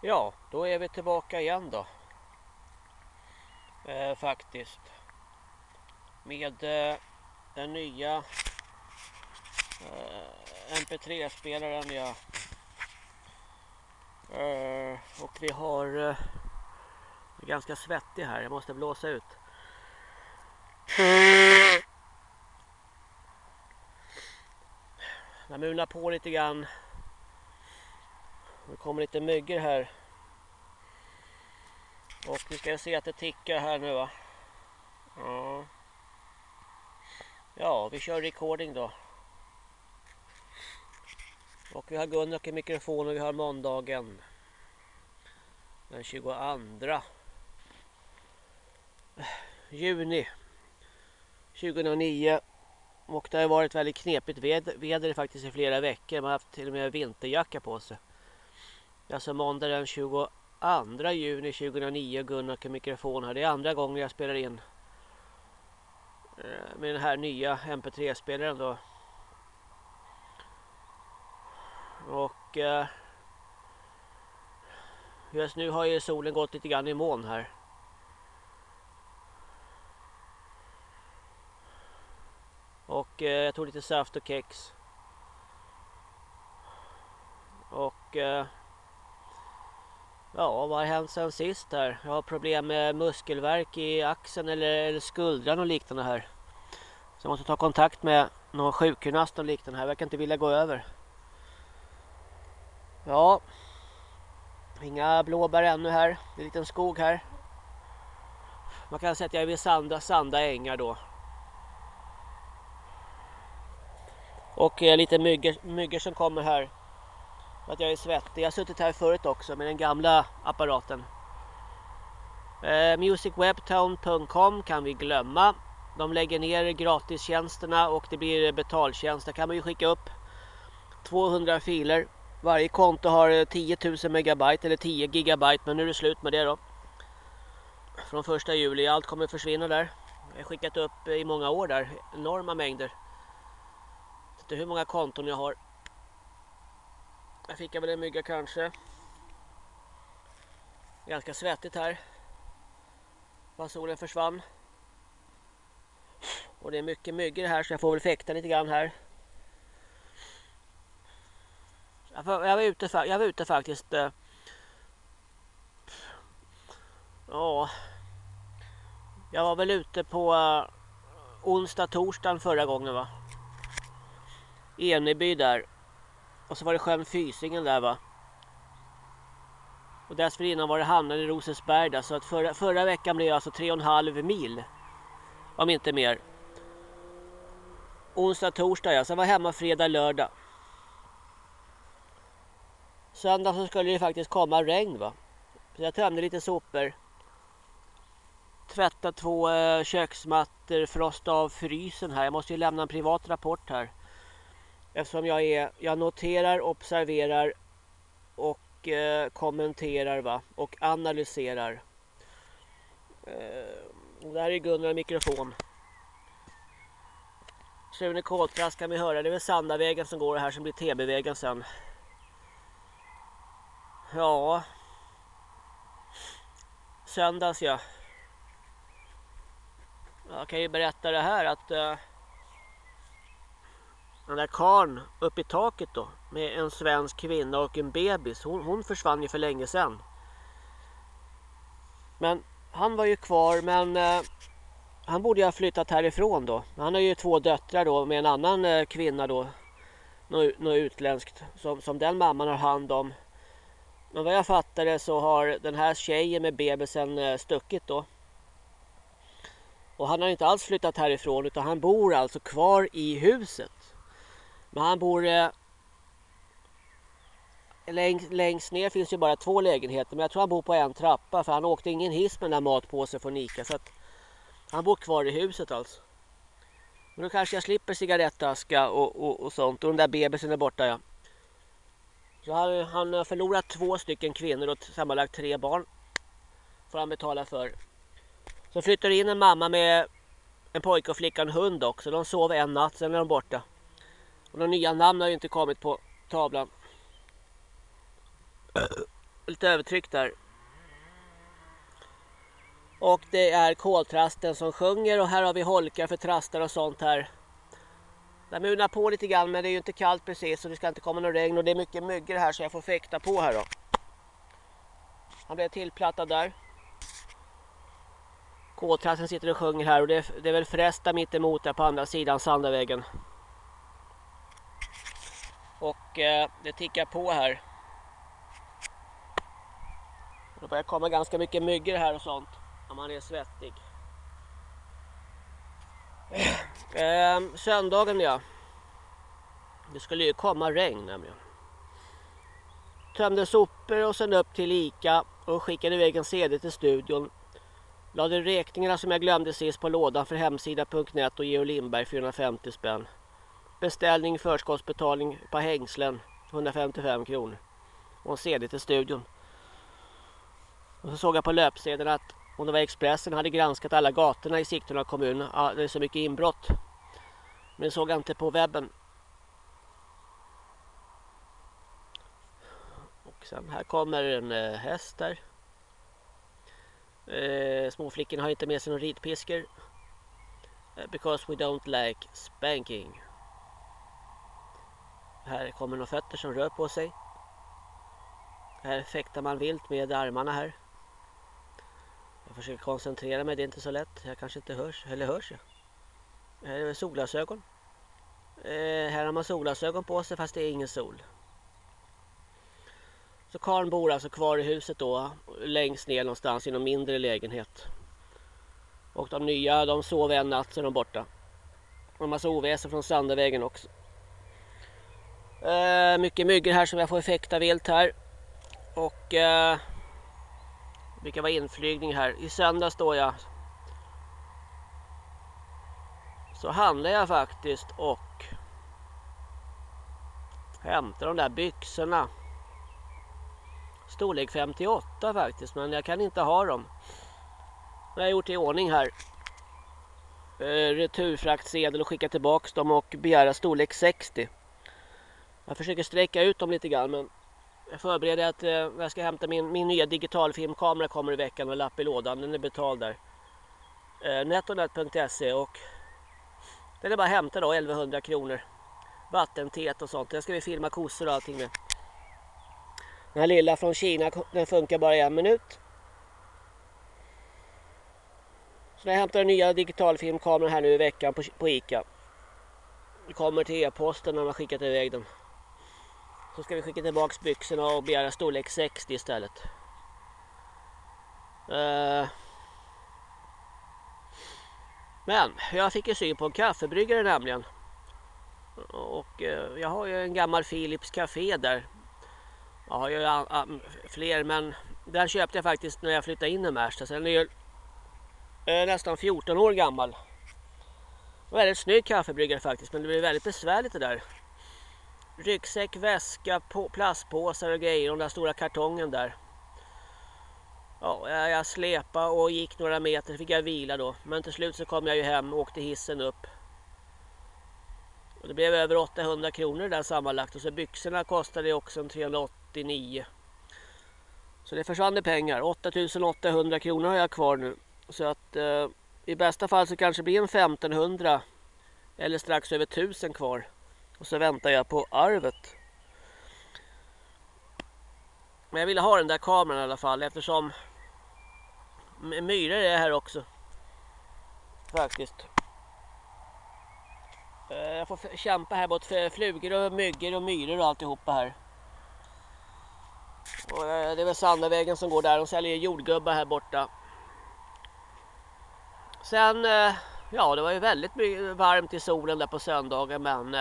Ja, då är vi tillbaka igen då. Eh, faktiskt. Med eh, den nya eh, MP3-spelaren ja. Eh, och vi har eh, är ganska svettig här. Jag måste blåsa ut. Jag mular på lite grann. Det kommer lite myggor här. Och vi ska se att det tickar här nu va. Ja. Ja, vi kör recording då. Och vi har Gunnar i mikrofon och vi har måndagen. Den 22 juni 2009. Och det har varit väldigt knepigt väder, väder faktiskt i flera veckor. Man har haft till och med vinterjacka på sig. Det är alltså måndag den 22 juni 2009. Gunnar och mikrofon här. Det är andra gången jag spelar in. Eh, med den här nya MP3-spelaren då. Och eh, just nu har ju solen gått lite grann i moln här. Och eh, jag tog lite saft och kex. Och eh, ja, vad har hänt sen sist här? Jag har problem med muskelverk i axeln eller, eller skuldran och liknande här. Så jag måste ta kontakt med någon sjukgymnast och liknande här. Jag verkar inte vilja gå över. Ja. Inga blåbär ännu här. Det är en liten skog här. Man kan säga att jag är vid sanda, sanda ängar då. Och eh, lite myggor, myggor som kommer här. För att jag är svettig. Jag har suttit här förut också med den gamla apparaten. Eh, musicwebtown.com kan vi glömma. De lägger ner gratistjänsterna och det blir betaltjänst. Där kan man ju skicka upp 200 filer. Varje konto har eh, 10 000 megabyte eller 10 gigabyte. Men nu är det slut med det då. Från första juli. Allt kommer försvinna där. Jag har skickat upp i många år där. Enorma mängder inte hur många konton jag har. Jag fick väl en mygga kanske. Ganska svettigt här. Bara solen försvann. Och det är mycket myggor här så jag får väl fäkta lite grann här. Jag var ute, jag var ute faktiskt. Eh, ja. Jag var väl ute på eh, onsdag, torsdagen förra gången va. Eneby där. Och så var det sjön Fysingen där va. Och dessförinnan var det hamnen i Rosensberg där. Så att förra, förra veckan blev det alltså tre och en halv mil. Om inte mer. Onsdag, torsdag ja. Sen var jag hemma fredag, lördag. Söndag så skulle det faktiskt komma regn va. Så jag tömde lite sopor. Tvättade två eh, köksmattor, frosta av frysen här. Jag måste ju lämna en privat rapport här. Eftersom jag är, jag noterar, observerar och eh, kommenterar va? och analyserar. Eh, där är Gunnar mikrofon. Sune Koltrast kan vi höra. Det är väl Sandavägen som går här som blir TB-vägen sen. Ja. Söndags ja. Jag kan ju berätta det här att eh, den där karn uppe i taket då med en svensk kvinna och en bebis. Hon, hon försvann ju för länge sedan. Men han var ju kvar men eh, han borde ju ha flyttat härifrån då. Han har ju två döttrar då med en annan eh, kvinna då. Något, något utländskt som, som den mamman har hand om. Men vad jag fattade så har den här tjejen med bebisen eh, stuckit då. Och han har inte alls flyttat härifrån utan han bor alltså kvar i huset. Men han bor... Eh, längst, längst ner finns ju bara två lägenheter. Men jag tror han bor på en trappa. För han åkte ingen hiss med den där matpåsen från Ica. Så att han bor kvar i huset alltså. Men då kanske jag slipper cigarettaska och, och, och sånt. Och den där bebisen är borta ja. Så han, han har förlorat två stycken kvinnor och sammanlagt tre barn. Får han betala för. Så flyttar in en mamma med en pojke och flicka och en hund också. De sover en natt, sen är de borta. Och några nya namn har ju inte kommit på tavlan. Lite övertryck där. Och det är koltrasten som sjunger och här har vi holkar för trastar och sånt här. Det munar på lite grann men det är ju inte kallt precis så det ska inte komma någon regn och det är mycket myggor här så jag får fäkta på här då. Han blev tillplattad där. Koltrasten sitter och sjunger här och det är, det är väl Frästa mitt emot där på andra sidan Sandavägen. Och eh, det tickar på här. Det börjar komma ganska mycket myggor här och sånt. Om man är svettig. Eh, söndagen ja. Det skulle ju komma regn nämligen. Tömde sopor och sen upp till Ica och skickade iväg en CD till studion. Lade räkningarna som jag glömde sist på lådan för hemsida.net och Georg Lindberg 450 spänn. Beställning, förskottsbetalning på hängslen 155 kronor. Och en CD till studion. Och så såg jag på löpsedeln att om det var Expressen hade granskat alla gatorna i Sigtuna kommun. Ja, det är så mycket inbrott. Men det såg jag inte på webben. Och sen här kommer en eh, häst där. Eh, småflickorna har inte med sig någon ridpiskor. Eh, because we don't like spanking. Här kommer några fötter som rör på sig. Här fäktar man vilt med armarna här. Jag försöker koncentrera mig, det är inte så lätt. Jag kanske inte hörs, eller hörs jag. Här är solglasögon. Eh, här har man solglasögon på sig fast det är ingen sol. Så karln bor alltså kvar i huset då, längst ner någonstans i någon mindre lägenhet. Och de nya, de sover en natt så är de borta. Och en massa oväsen från Sandavägen också. Eh, mycket myggor här som jag får effekta vilt här. Och eh, det brukar vara inflygning här. I söndag står jag. Så handlar jag faktiskt och hämtar de där byxorna. Storlek 58 faktiskt, men jag kan inte ha dem. Jag har gjort i ordning här. Eh, returfraktsedel och skicka tillbaks dem och begära storlek 60. Jag försöker sträcka ut dem lite grann men jag förbereder att eh, jag ska hämta min, min nya digitalfilmkamera kommer i veckan och lapp i lådan. Den är betald där. Eh, netonet.se och den är bara att hämta då 1100 kronor. Vattentät och sånt. Den ska vi filma kossor och allting med. Den här lilla från Kina den funkar bara i en minut. Så jag hämtar den nya digitalfilmkameran här nu i veckan på, på Ica. Det kommer till e-posten när man skickat iväg den. Så ska vi skicka tillbaka byxorna och begära storlek 60 istället. Eh. Men jag fick ju syn på en kaffebryggare nämligen. Och eh, jag har ju en gammal Philips Café där. Jag har ju eh, fler men den köpte jag faktiskt när jag flyttade in i Märsta. Så den är ju nästan 14 år gammal. Väldigt snygg kaffebryggare faktiskt men det blir väldigt besvärligt det där ryggsäck, väska, plastpåsar och grejer. Den där stora kartongen där. Ja, jag släpade och gick några meter. fick jag vila då. Men till slut så kom jag ju hem och åkte hissen upp. Och det blev över 800 kronor där sammanlagt. Och så byxorna kostade också 389. Så det försvann pengar. 8800 kronor har jag kvar nu. Så att eh, i bästa fall så kanske det blir en 1500 eller strax över 1000 kvar. Och så väntar jag på arvet. Men jag ville ha den där kameran i alla fall eftersom myror är här också. Faktiskt. Eh, jag får kämpa här mot flugor och myggor och myror och alltihopa här. Och eh, det är väl Sandavägen som går där. De säljer jordgubbar här borta. Sen, eh, ja det var ju väldigt varmt i solen där på söndagen men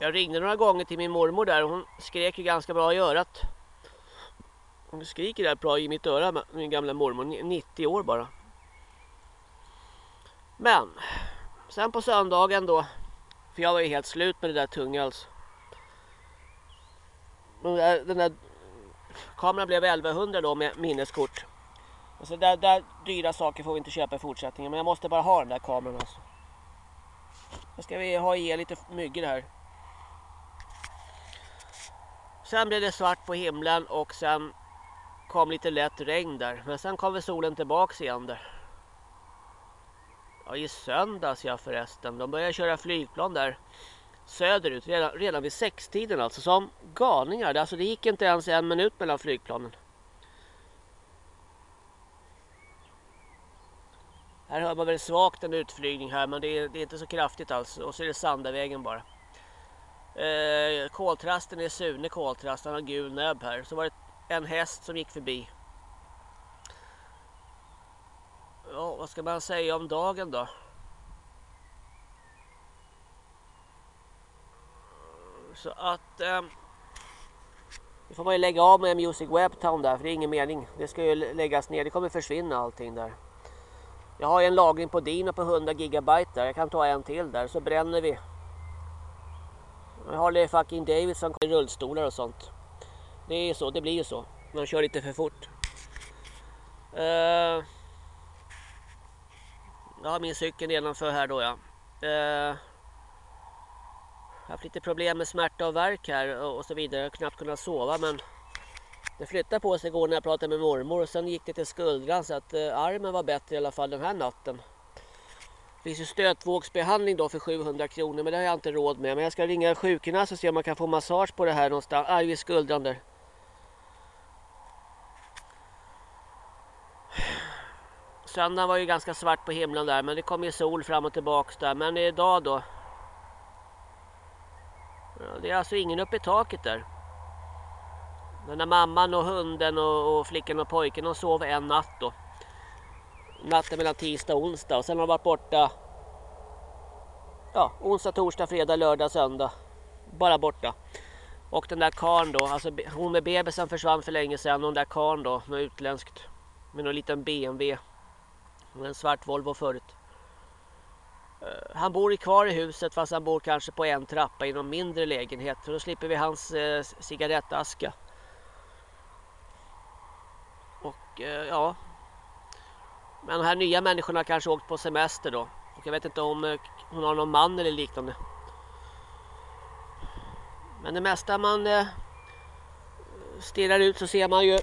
jag ringde några gånger till min mormor där och hon skrek ju ganska bra i örat. Hon skriker där bra i mitt öra, min gamla mormor, 90 år bara. Men, sen på söndagen då, för jag var ju helt slut med det där tunga alltså. Den där kameran blev 1100 då med minneskort. Alltså där, där dyra saker får vi inte köpa i fortsättningen, men jag måste bara ha den där kameran alltså. Nu ska vi ha i lite myggor här. Sen blev det svart på himlen och sen kom lite lätt regn där. Men sen kom väl solen tillbaks igen där. Ja, i söndags ja förresten. De började köra flygplan där söderut redan, redan vid sextiden alltså. Som galningar. Alltså det gick inte ens en minut mellan flygplanen. Här hör man väl svagt en utflygning här men det är, det är inte så kraftigt alls. Och så är det Sandavägen bara. Eh, koltrasten är Sune koltrast. Han har gul näbb här. Så var det en häst som gick förbi. Ja, vad ska man säga om dagen då? Så att... Eh, nu får man ju lägga av med Music Webtown där för det är ingen mening. Det ska ju läggas ner. Det kommer försvinna allting där. Jag har en lagring på Dino på 100 gigabyte där. Jag kan ta en till där så bränner vi. Jag har fucking Davidson i rullstolar och sånt. Det är så, det blir ju så. Man kör lite för fort. Uh, jag har min cykel nedanför här då ja. Uh, jag har haft lite problem med smärta och värk här och så vidare. Jag har knappt kunnat sova men det flyttade på sig igår när jag pratade med mormor och sen gick det till skuldran så att uh, armen var bättre i alla fall den här natten. Det finns ju stötvågsbehandling då för 700 kronor men det har jag inte råd med. Men jag ska ringa sjukgymnast och se om man kan få massage på det här någonstans. Aj vid skuldran där. Söndagen var ju ganska svart på himlen där men det kom ju sol fram och tillbaks där. Men idag då. Det är alltså ingen uppe i taket där. Den där mamman och hunden och, och flickan och pojken de sov en natt då. Natten mellan tisdag och onsdag och sen har de varit borta. Ja, onsdag, torsdag, fredag, lördag, söndag. Bara borta. Och den där karn då, alltså hon med bebisen försvann för länge sedan och den där karn då, något utländskt. Med någon liten BMW. En svart Volvo förut. Eh, han bor kvar i huset fast han bor kanske på en trappa i någon mindre lägenhet. För då slipper vi hans eh, cigarettaska. Och eh, ja. Men de här nya människorna kanske åkt på semester då. Och jag vet inte om eh, hon har någon man eller liknande. Men det mesta man eh, stirrar ut så ser man ju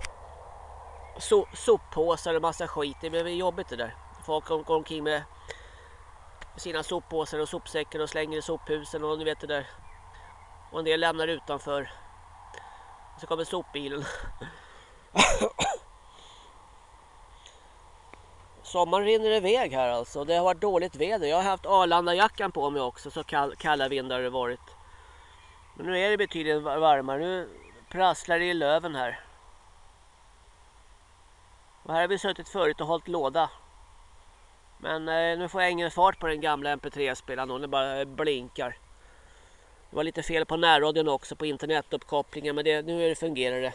so soppåsar och massa skit. Det blir jobbigt det där. Folk går omkring med sina soppåsar och sopsäckar och slänger i sophusen och ni vet det där. Och en del lämnar utanför. Så kommer sopbilen. Sommaren rinner iväg här alltså. Det har varit dåligt väder. Jag har haft Arlanda-jackan på mig också. Så kall, kalla vindar har det varit. Men nu är det betydligt varmare. Nu prasslar det i löven här. Och här har vi suttit förut och hållit låda. Men eh, nu får jag ingen fart på den gamla MP3-spelaren. Den bara eh, blinkar. Det var lite fel på närradion också på internetuppkopplingen. Men det, nu det fungerar det.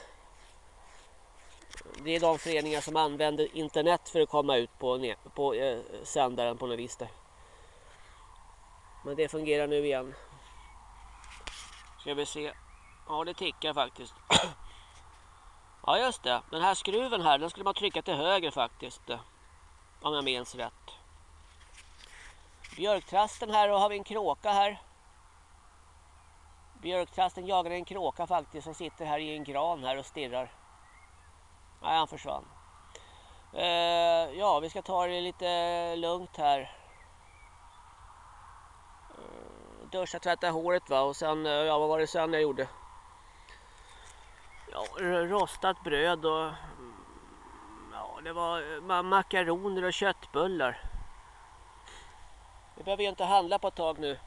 Det är de föreningar som använder internet för att komma ut på, på eh, sändaren på något vis där. Men det fungerar nu igen. Ska vi se. Ja det tickar faktiskt. ja just det. Den här skruven här den skulle man trycka till höger faktiskt. Eh, om jag minns rätt. Björktrasten här och har vi en kråka här. Björktrasten jagar en kråka faktiskt som sitter här i en gran här och stirrar. Nej, han försvann. Eh, ja, vi ska ta det lite lugnt här. Eh, duscha, tvätta håret va och sen, eh, ja vad var det sen jag gjorde? Ja, rostat bröd och mm, ja, det var eh, makaroner och köttbullar. Vi behöver ju inte handla på ett tag nu.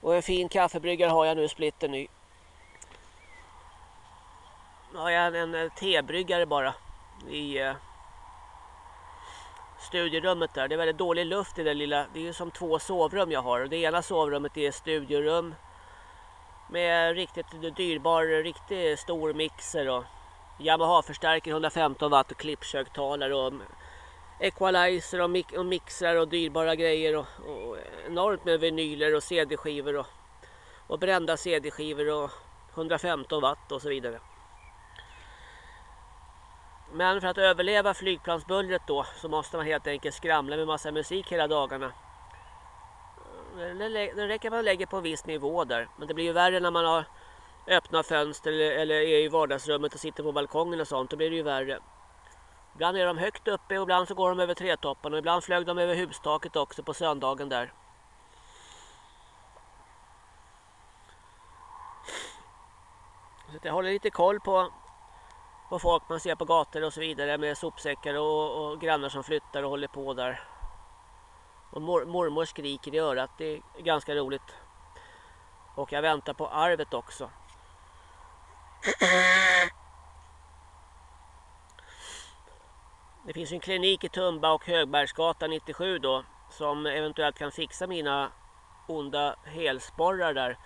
Och en fin kaffebryggare har jag nu, splitter ny. Nu har jag en, en tebryggare bara i eh, studierummet där. Det är väldigt dålig luft i det lilla. Det är ju som två sovrum jag har. Det ena sovrummet är studierum med riktigt dyrbar, riktigt stor mixer och Yamaha-förstärkare 115 watt och klippköktalare och equalizer och, mix och mixrar och dyrbara grejer och, och enormt med vinyler och cd-skivor och, och brända cd-skivor och 115 watt och så vidare. Men för att överleva flygplansbullret då så måste man helt enkelt skramla med massa musik hela dagarna. Eh, det räcker att man lägger på en viss nivå där. Men det blir ju värre när man har öppna fönster eller, eller är i vardagsrummet och sitter på balkongen och sånt. Då blir det ju värre. Ibland är de högt uppe och ibland så går de över trädtopparna. Och ibland flög de över hustaket också på söndagen där. Så jag håller lite koll på, på folk man ser på gator och så vidare med sopsäckar och, och grannar som flyttar och håller på där. Och mor, mormor skriker i örat. Det är ganska roligt. Och jag väntar på arvet också. Det finns en klinik i Tumba och Högbergsgatan 97 då. Som eventuellt kan fixa mina onda helsporrar där.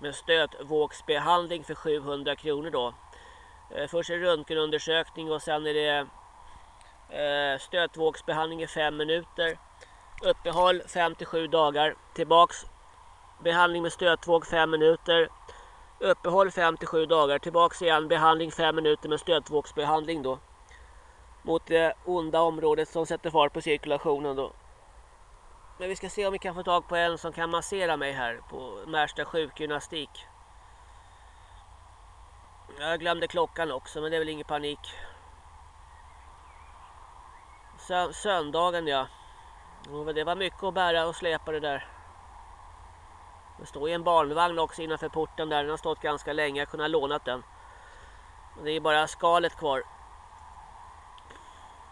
Med stötvågsbehandling för 700 kronor då. Eh, först är det röntgenundersökning och sen är det eh, stötvågsbehandling i 5 minuter. Uppehåll 5-7 dagar. Tillbaks behandling med stötvåg 5 minuter. Uppehåll 5-7 dagar. Tillbaks igen behandling 5 minuter med stötvågsbehandling då. Mot det onda området som sätter fart på cirkulationen då. Men vi ska se om vi kan få tag på en som kan massera mig här på Märsta sjukgymnastik. Jag glömde klockan också men det är väl ingen panik. Söndagen ja. Det var mycket att bära och släpa det där. Det står ju en barnvagn också innanför porten där. Den har stått ganska länge. Jag kunde ha lånat den. Men Det är bara skalet kvar.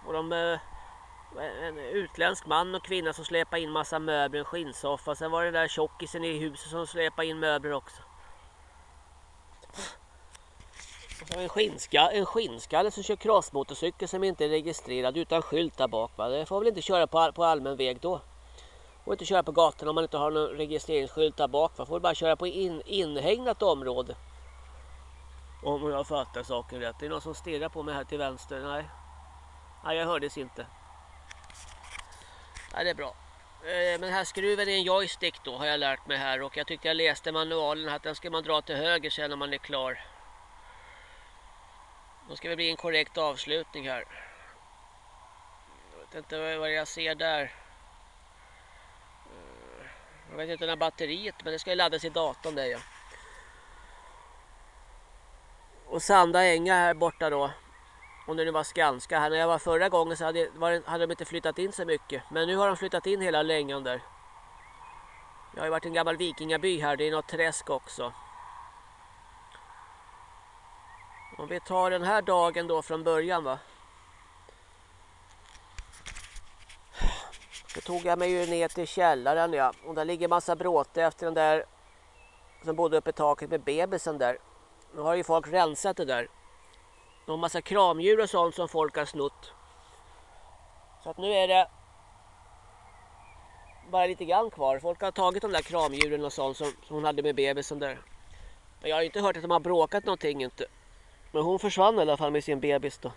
Och de... Eh, en utländsk man och kvinna som släpade in massa möbler, en skinnsoffa. Sen var det där tjockisen i huset som släpade in möbler också. En, skinska, en skinnskalle som kör crossmotorcykel som inte är registrerad utan skylt där bak. Va? Det får väl inte köra på, på allmän väg då. Får inte köra på gatan om man inte har någon registreringsskylt där bak. Va? Får bara köra på in, inhägnat område. Om jag fattar saken rätt. Det är någon som stirrar på mig här till vänster. Nej, Nej jag hördes inte. Nej, det är bra. Men men här skruven är en joystick då har jag lärt mig här. Och jag tyckte jag läste manualen att den ska man dra till höger sen när man är klar. Då ska det bli en korrekt avslutning här. Jag vet inte vad jag ser där. Eh, jag vet inte när batteriet, men det ska ju laddas i datorn där ja. Och Sanda Änga här borta då. Och det nu var Skanska. Här när jag var förra gången så hade, var, hade de inte flyttat in så mycket. Men nu har de flyttat in hela längan där. Jag har ju varit en gammal vikingaby här. Det är något träsk också. Om vi tar den här dagen då från början va. Då tog jag mig ju ner till källaren ja. Och där ligger massa bråte efter den där som bodde uppe i taket med bebisen där. Nu har ju folk rensat det där. De har massa kramdjur och sånt som folk har snott. Så att nu är det bara lite grann kvar. Folk har tagit de där kramdjuren och sånt som, som hon hade med bebisen där. Men jag har inte hört att de har bråkat någonting inte. Men hon försvann i alla fall med sin bebis då.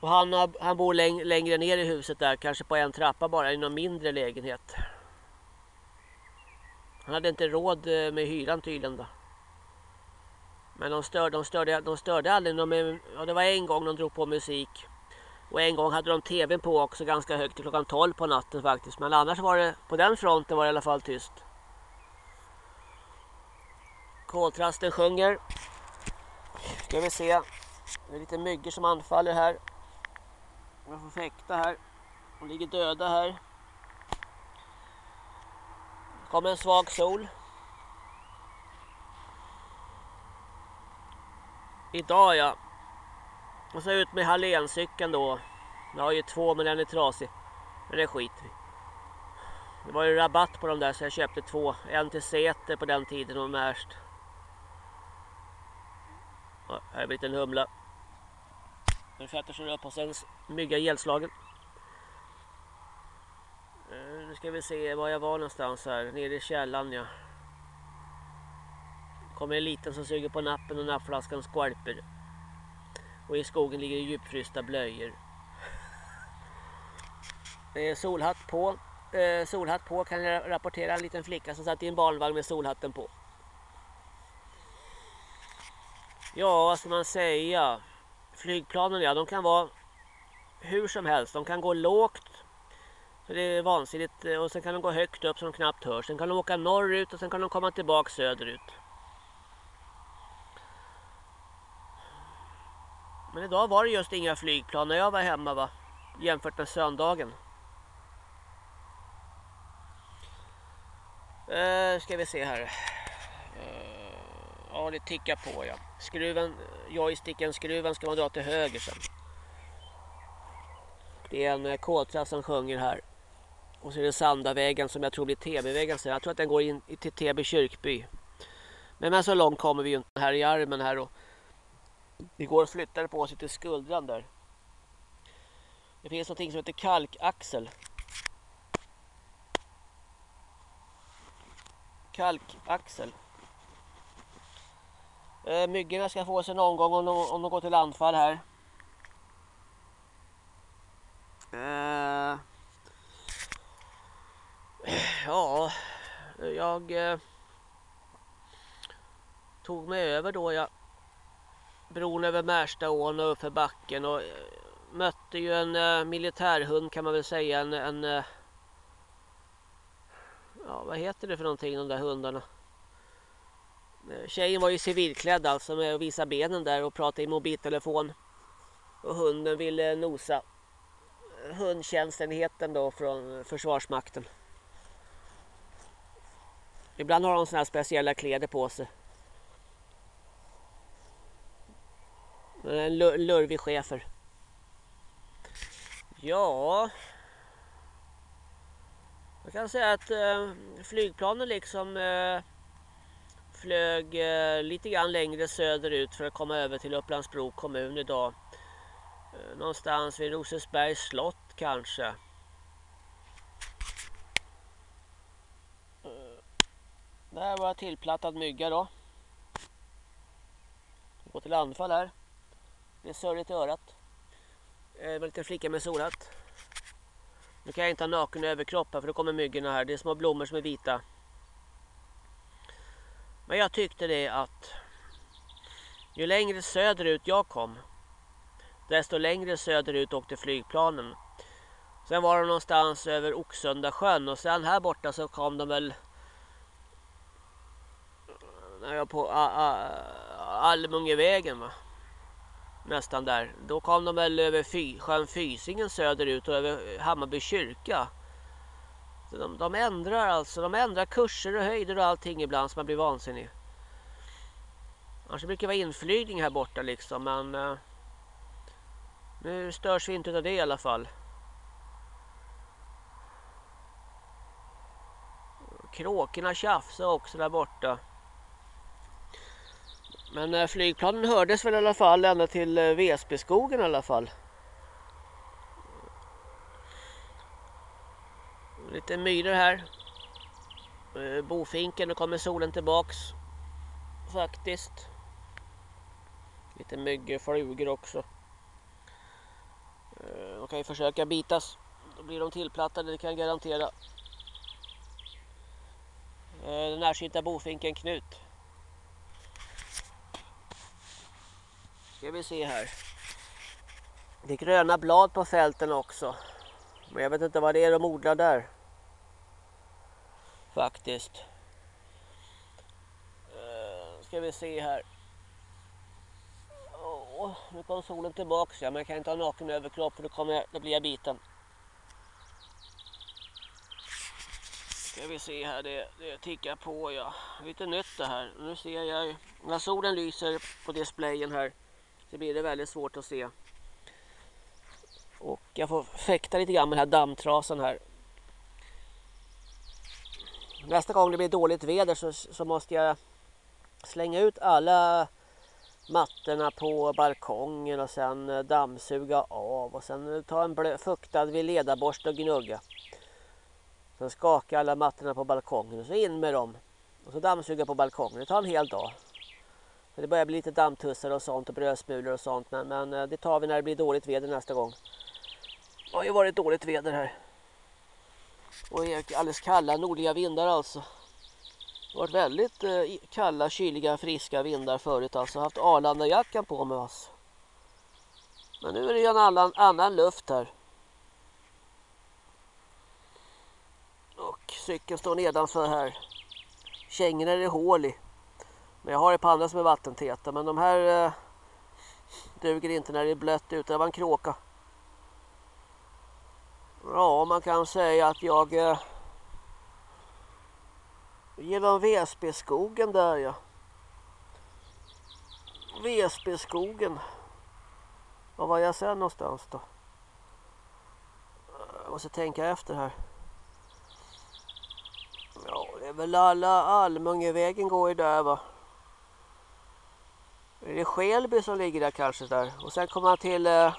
Och han, har, han bor läng, längre ner i huset där, kanske på en trappa bara, i någon mindre lägenhet. Han hade inte råd eh, med hyran tydligen då. Men de störde, de störde, de störde aldrig. De, eh, ja, det var en gång de drog på musik. Och en gång hade de tvn på också ganska högt till klockan 12 på natten faktiskt. Men annars var det, på den fronten var det i alla fall tyst. Koltrasten sjunger. Ska vi se. Det är lite myggor som anfaller här. Jag får fäkta här. De ligger döda här. Det kommer en svag sol. Idag ja. Och så ut med Halléncykeln då. Jag har ju två men den är trasig. Men det skiter vi Det var ju rabatt på dem där så jag köpte två. En till Säter på den tiden och Märst. Ja, här är en liten humla. Den sätter sig upp och sen mygga ihjälslagen. Eh, nu ska vi se var jag var någonstans här. Nere i källan ja kommer en liten som suger på nappen och nappflaskan skvalper. Och i skogen ligger djupfrysta blöjor. Eh, solhatt på. Eh, solhatt på kan jag rapportera en liten flicka som satt i en barnvagn med solhatten på. Ja, vad ska man säga? Flygplanen, ja, de kan vara hur som helst. De kan gå lågt. Så det är vansinnigt. Eh, och sen kan de gå högt upp så de knappt hörs. Sen kan de åka norrut och sen kan de komma tillbaka söderut. Men idag var det just inga flygplan när jag var hemma va? Jämfört med söndagen. Uh, ska vi se här. Ja det tickar på ja. Skruven, joysticken, skruven ska man dra till höger sen. Det är en eh, koltrast som sjunger här. Och så är det Sandavägen som jag tror blir TB-vägen sen. Jag tror att den går in till TB kyrkby. Men, men så långt kommer vi ju inte här i armen här. Och igår går på sig till skuldran där. Det finns någonting som heter kalkaxel. Kalkaxel. Eh, myggorna ska få sig någon gång om de, om de går till landfall här. Eh, ja, jag eh, tog mig över då jag bron över Märstaån och uppför backen och eh, mötte ju en eh, militärhund kan man väl säga en, en eh, ja vad heter det för någonting de där hundarna Eh, tjejen var ju civilklädd alltså med att visa benen där och prata i mobiltelefon och hunden ville nosa hundtjänstenheten då från försvarsmakten ibland har de sådana här speciella kläder på sig En lurvig chefer. Ja. Jag kan säga att eh, flygplanen liksom eh, flög eh, lite grann längre söderut för att komma över till Upplandsbro kommun idag. Eh, någonstans vid Rosersbergs slott kanske. Eh, där var jag var tillplattad mygga då. Gå till anfall här. Det är sörjigt i örat. Eh, det var en liten flicka med solhatt. Nu kan jag inte ha naken överkropp här för då kommer myggorna här. Det är små blommor som är vita. Men jag tyckte det att ju längre söderut jag kom desto längre söderut åkte flygplanen. Sen var de någonstans över Oxunda sjön och sen här borta så kom de väl när jag på Almungevägen va nästan där. Då kom de väl över Fy, sjön Fysingen söderut och över Hammarby kyrka. De, de ändrar alltså, de ändrar kurser och höjder och allting ibland så man blir vansinnig. Annars brukar det vara inflygning här borta liksom men eh, nu störs vi inte av det i alla fall. Kråkorna tjafsar också där borta. Men eh, flygplanen hördes väl i alla fall ända till eh, Vesbyskogen i alla fall. Lite myror här. Eh, bofinken, nu kommer solen tillbaks. Faktiskt. Lite myggor, flugor också. Eh, de kan ju försöka bitas. Då blir de tillplattade, det kan jag garantera. Eh, den närsynta bofinken Knut. Ska vi se här. Det är gröna blad på fälten också. Men jag vet inte vad det är de odlar där. Faktiskt. Uh, ska vi se här. Oh, nu kom solen tillbaks. Ja, men jag kan inte ha naken överkropp för då, kommer jag, då blir jag biten. Ska vi se här, det, det tickar på ja. Lite nytt det här. Nu ser jag när solen lyser på displayen här så blir det väldigt svårt att se. Och jag får fäkta lite grann med den här dammtrasan här. Nästa gång det blir dåligt väder så, så måste jag slänga ut alla mattorna på balkongen och sen eh, dammsuga av och sen eh, ta en blö, fuktad vid ledarborst och gnugga. Sen skaka alla mattorna på balkongen och så in med dem. Och så dammsuga på balkongen. Det tar en hel dag. Det börjar bli lite dammtussar och sånt och brödsmulor och sånt. Men, men eh, det tar vi när det blir dåligt väder nästa gång. Det har ju varit dåligt väder här. Och är alldeles kalla nordliga vindar alltså. Det har varit väldigt eh, kalla, kyliga, friska vindar förut. Alltså haft Arlanda-jackan på mig. Alltså. Men nu är det ju en annan, annan luft här. Och cykeln står nedanför här. Kängorna är det hål i. Men jag har ett par andra som är vattentäta. Men de här... Eh, Duger inte när det är blött ute. Det var en kråka. Ja, man kan säga att jag... Eh, genom Väsbyskogen där ja. Väsbyskogen. Var var jag sen någonstans då? Eh, jag måste tänka efter här. Ja, det är väl alla Almungevägen går ju där va. Är det Skelby som ligger där kanske där? Och sen kommer man till eh,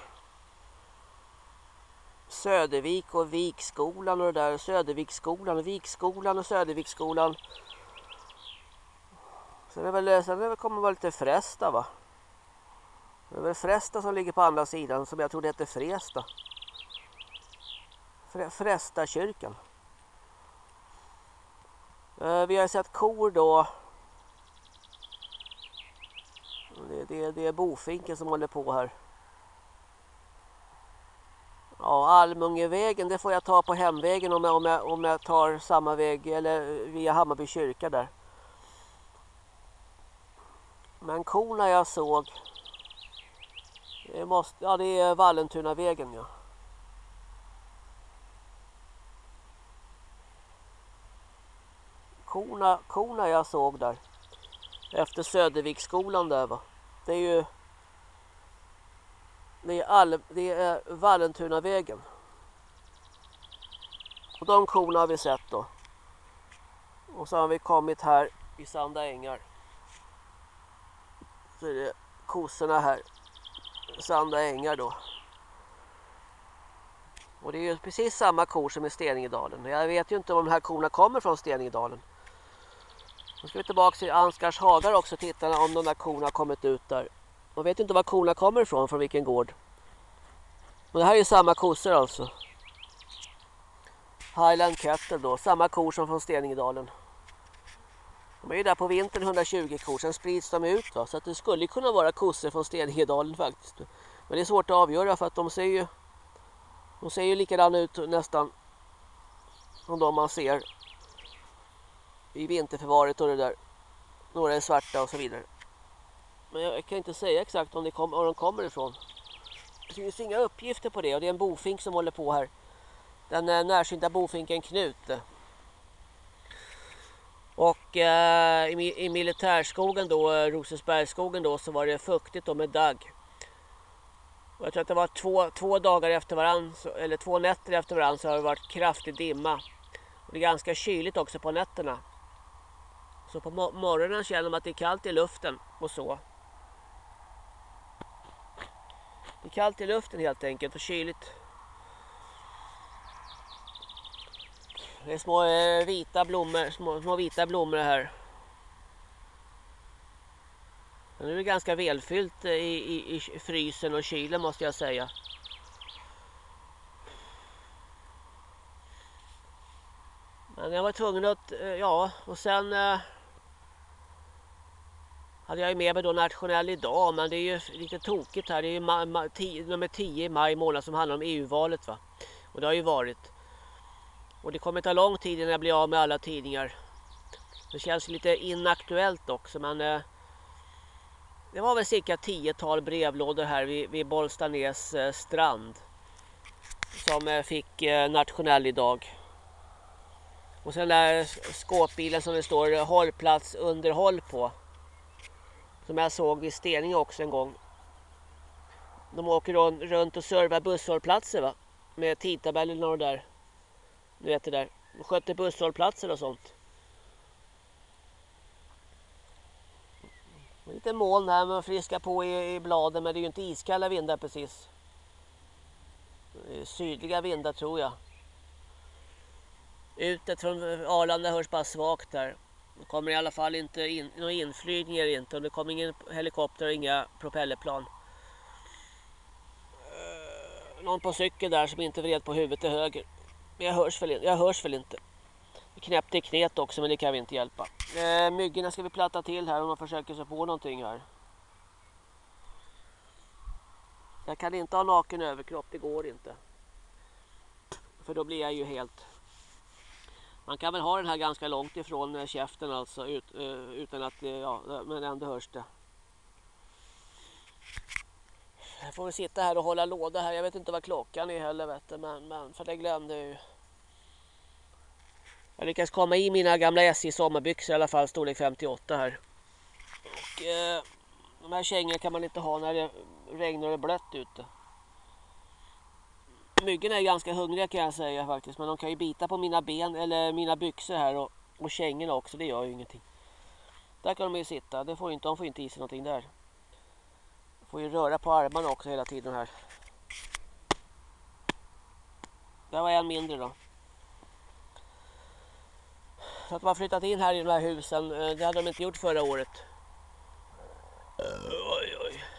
Södervik och Vikskolan och det där. Söderviksskolan och Vikskolan och Söderviksskolan. Sen, är väl, sen är det, kommer väl lite Frästa va? Det är väl Frästa som ligger på andra sidan som jag tror det heter Fresta. Frästa kyrkan. Eh, vi har sett kor då. Det, det, det är bofinken som håller på här. Ja, Almungevägen det får jag ta på hemvägen om jag, om jag, om jag tar samma väg eller via Hammarby kyrka där. Men korna jag såg det, måste, ja, det är Vallentunavägen ja. Korna, korna jag såg där efter Söderviksskolan där va. Det är ju det är, all, det är Vallentunavägen. Och de korna har vi sett då. Och så har vi kommit här i Sanda ängar. Så är det kossorna här. Sanda ängar då. Och det är ju precis samma kor som i Steningedalen. Jag vet ju inte om de här korna kommer från Steningedalen. Nu ska vi tillbaka till Anskars hagar också och titta om de där korna har kommit ut där. Man vet inte var korna kommer ifrån, från vilken gård. Men det här är samma kossor alltså. Highland Cattle då, samma kor som från Steningedalen. De är ju där på vintern 120 kor, sen sprids de ut va? så att det skulle kunna vara kossor från Steningedalen faktiskt. Men det är svårt att avgöra för att de ser ju de ser ju likadana ut nästan som de man ser i vinterförvaret och det där. Några är svarta och så vidare. Men jag kan inte säga exakt om det kom, var de kommer ifrån. Det finns inga uppgifter på det och det är en bofink som håller på här. Den eh, närsynta bofinken Knut. Och eh, i, i militärskogen då, eh, Rosersbergsskogen då, så var det fuktigt då med dagg. Och jag tror att det var två, två dagar efter varandra eller två nätter efter varandra, så har det varit kraftig dimma. Och det är ganska kyligt också på nätterna. Så på morgonen känner man att det är kallt i luften och så. Det är kallt i luften helt enkelt och kyligt. Det är små eh, vita blommor, små, små vita blommor här. Men nu är det ganska välfyllt eh, i, i, i frysen och kylen måste jag säga. Men jag var tvungen att, eh, ja, och sen eh, hade jag med mig då nationell idag men det är ju lite tokigt här. Det är ju ma, ma, nummer 10 i maj månad som handlar om EU-valet va. Och det har ju varit. Och det kommer ta lång tid innan jag blir av med alla tidningar. Det känns lite inaktuellt också men eh, det var väl cirka tiotal brevlådor här vid, vid Bollstanäs eh, strand. Som eh, fick eh, nationell idag. Och sen där skåpbilen som det står hållplatsunderhåll på. Som jag såg vid Steninge också en gång. De åker runt och servar busshållplatser va. Med tidtabellerna och där. Du vet det där. De sköter busshållplatser och sånt. Lite moln här med friska på i, i bladen men det är ju inte iskalla vindar precis. Sydliga vindar tror jag. Utet från Arlanda hörs bara svagt där. Det kommer i alla fall inte in, några inflygningar inte och det kommer ingen helikopter och inga propellerplan. Eh, någon på cykel där som inte vred på huvudet till höger. Men jag hörs väl, jag hörs väl inte. Det knäppte i knät också men det kan vi inte hjälpa. Eh, myggorna ska vi platta till här om de försöker sig på någonting här. Jag kan inte ha naken överkropp, det går inte. För då blir jag ju helt man kan väl ha den här ganska långt ifrån eh, käften alltså ut, eh, utan att, eh, ja, men ändå hörs det. Jag får väl sitta här och hålla låda här. Jag vet inte vad klockan är heller vet du, men, men för det glömde jag ju. Jag lyckas komma i mina gamla SJ sommarbyxor i alla fall, storlek 58 här. Och, eh, de här kängorna kan man inte ha när det regnar och är blött ute. Myggorna är ganska hungriga kan jag säga faktiskt. Men de kan ju bita på mina ben eller mina byxor här och, och kängorna också. Det gör ju ingenting. Där kan de ju sitta. Det får inte, de får inte i sig någonting där. De får ju röra på armarna också hela tiden här. Där var en mindre då. Så att de har flyttat in här i de här husen. Eh, det hade de inte gjort förra året. Oj, oj.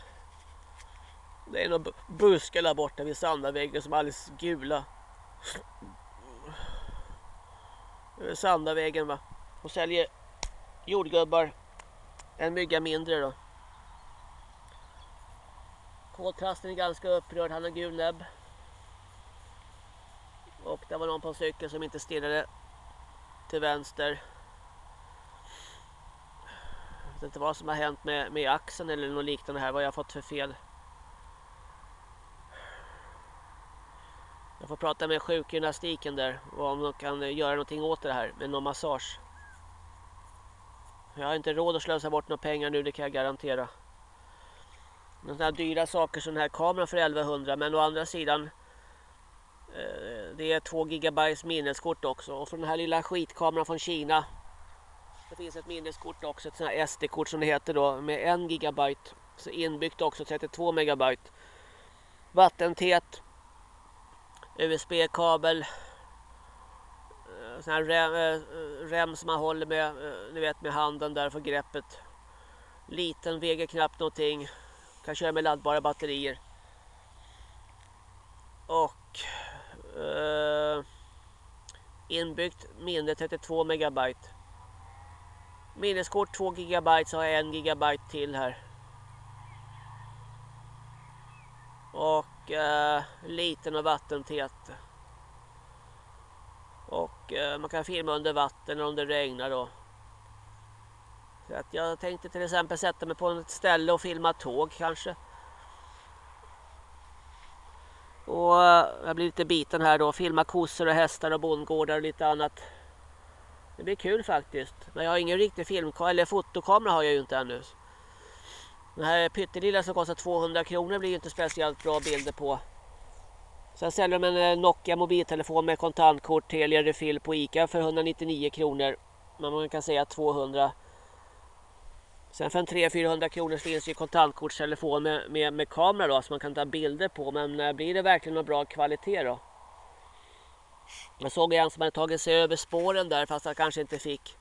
Det är någon buskar där borta vid Sandavägen som är alldeles gula. Sandavägen va. Och säljer jordgubbar. En mygga mindre då. Koltrasten är ganska upprörd. Han har gul näbb. Och det var någon på cykel som inte stirrade till vänster. Jag vet inte vad som har hänt med, med axeln eller något liknande här. Vad jag har fått för fel. Jag får prata med sjukgymnastiken där. Om de kan göra någonting åt det här med någon massage. Jag har inte råd att slösa bort några pengar nu, det kan jag garantera. Sådana här dyra saker som den här kameran för 1100 men å andra sidan eh, det är 2 GB minneskort också och från den här lilla skitkameran från Kina det finns ett minneskort också, ett sånt här SD-kort som det heter då med 1 GB så inbyggt också 32 MB vattentät USB-kabel eh, sån här rem, eh, rem som man håller med, eh, ni vet med handen där för greppet. Liten, väger knappt någonting. Kan köra med laddbara batterier. Och eh, inbyggt minne 32 megabyte. Minneskort 2 gigabyte så har jag 1 gigabyte till här. Och eh, liten och vattentät. Och eh, man kan filma under vatten om det regnar då. Så att jag tänkte till exempel sätta mig på ett ställe och filma tåg kanske. Och eh, jag blir lite biten här då. Filma kossor och hästar och bondgårdar och lite annat. Det blir kul faktiskt. Men jag har ingen riktig filmkamera eller fotokamera har jag ju inte ännu. Den här pyttelilla som kostar 200 kronor blir ju inte speciellt bra bilder på. Sen säljer de en eh, Nokia mobiltelefon med kontantkort Telia Refill på Ica för 199 kronor. Men man kan säga 200. Sen för en 300-400 kronor finns ju kontantkortstelefon med, med, med kamera då som man kan ta bilder på. Men eh, blir det verkligen någon bra kvalitet då? Jag såg en som hade tagit sig över spåren där fast han kanske inte fick.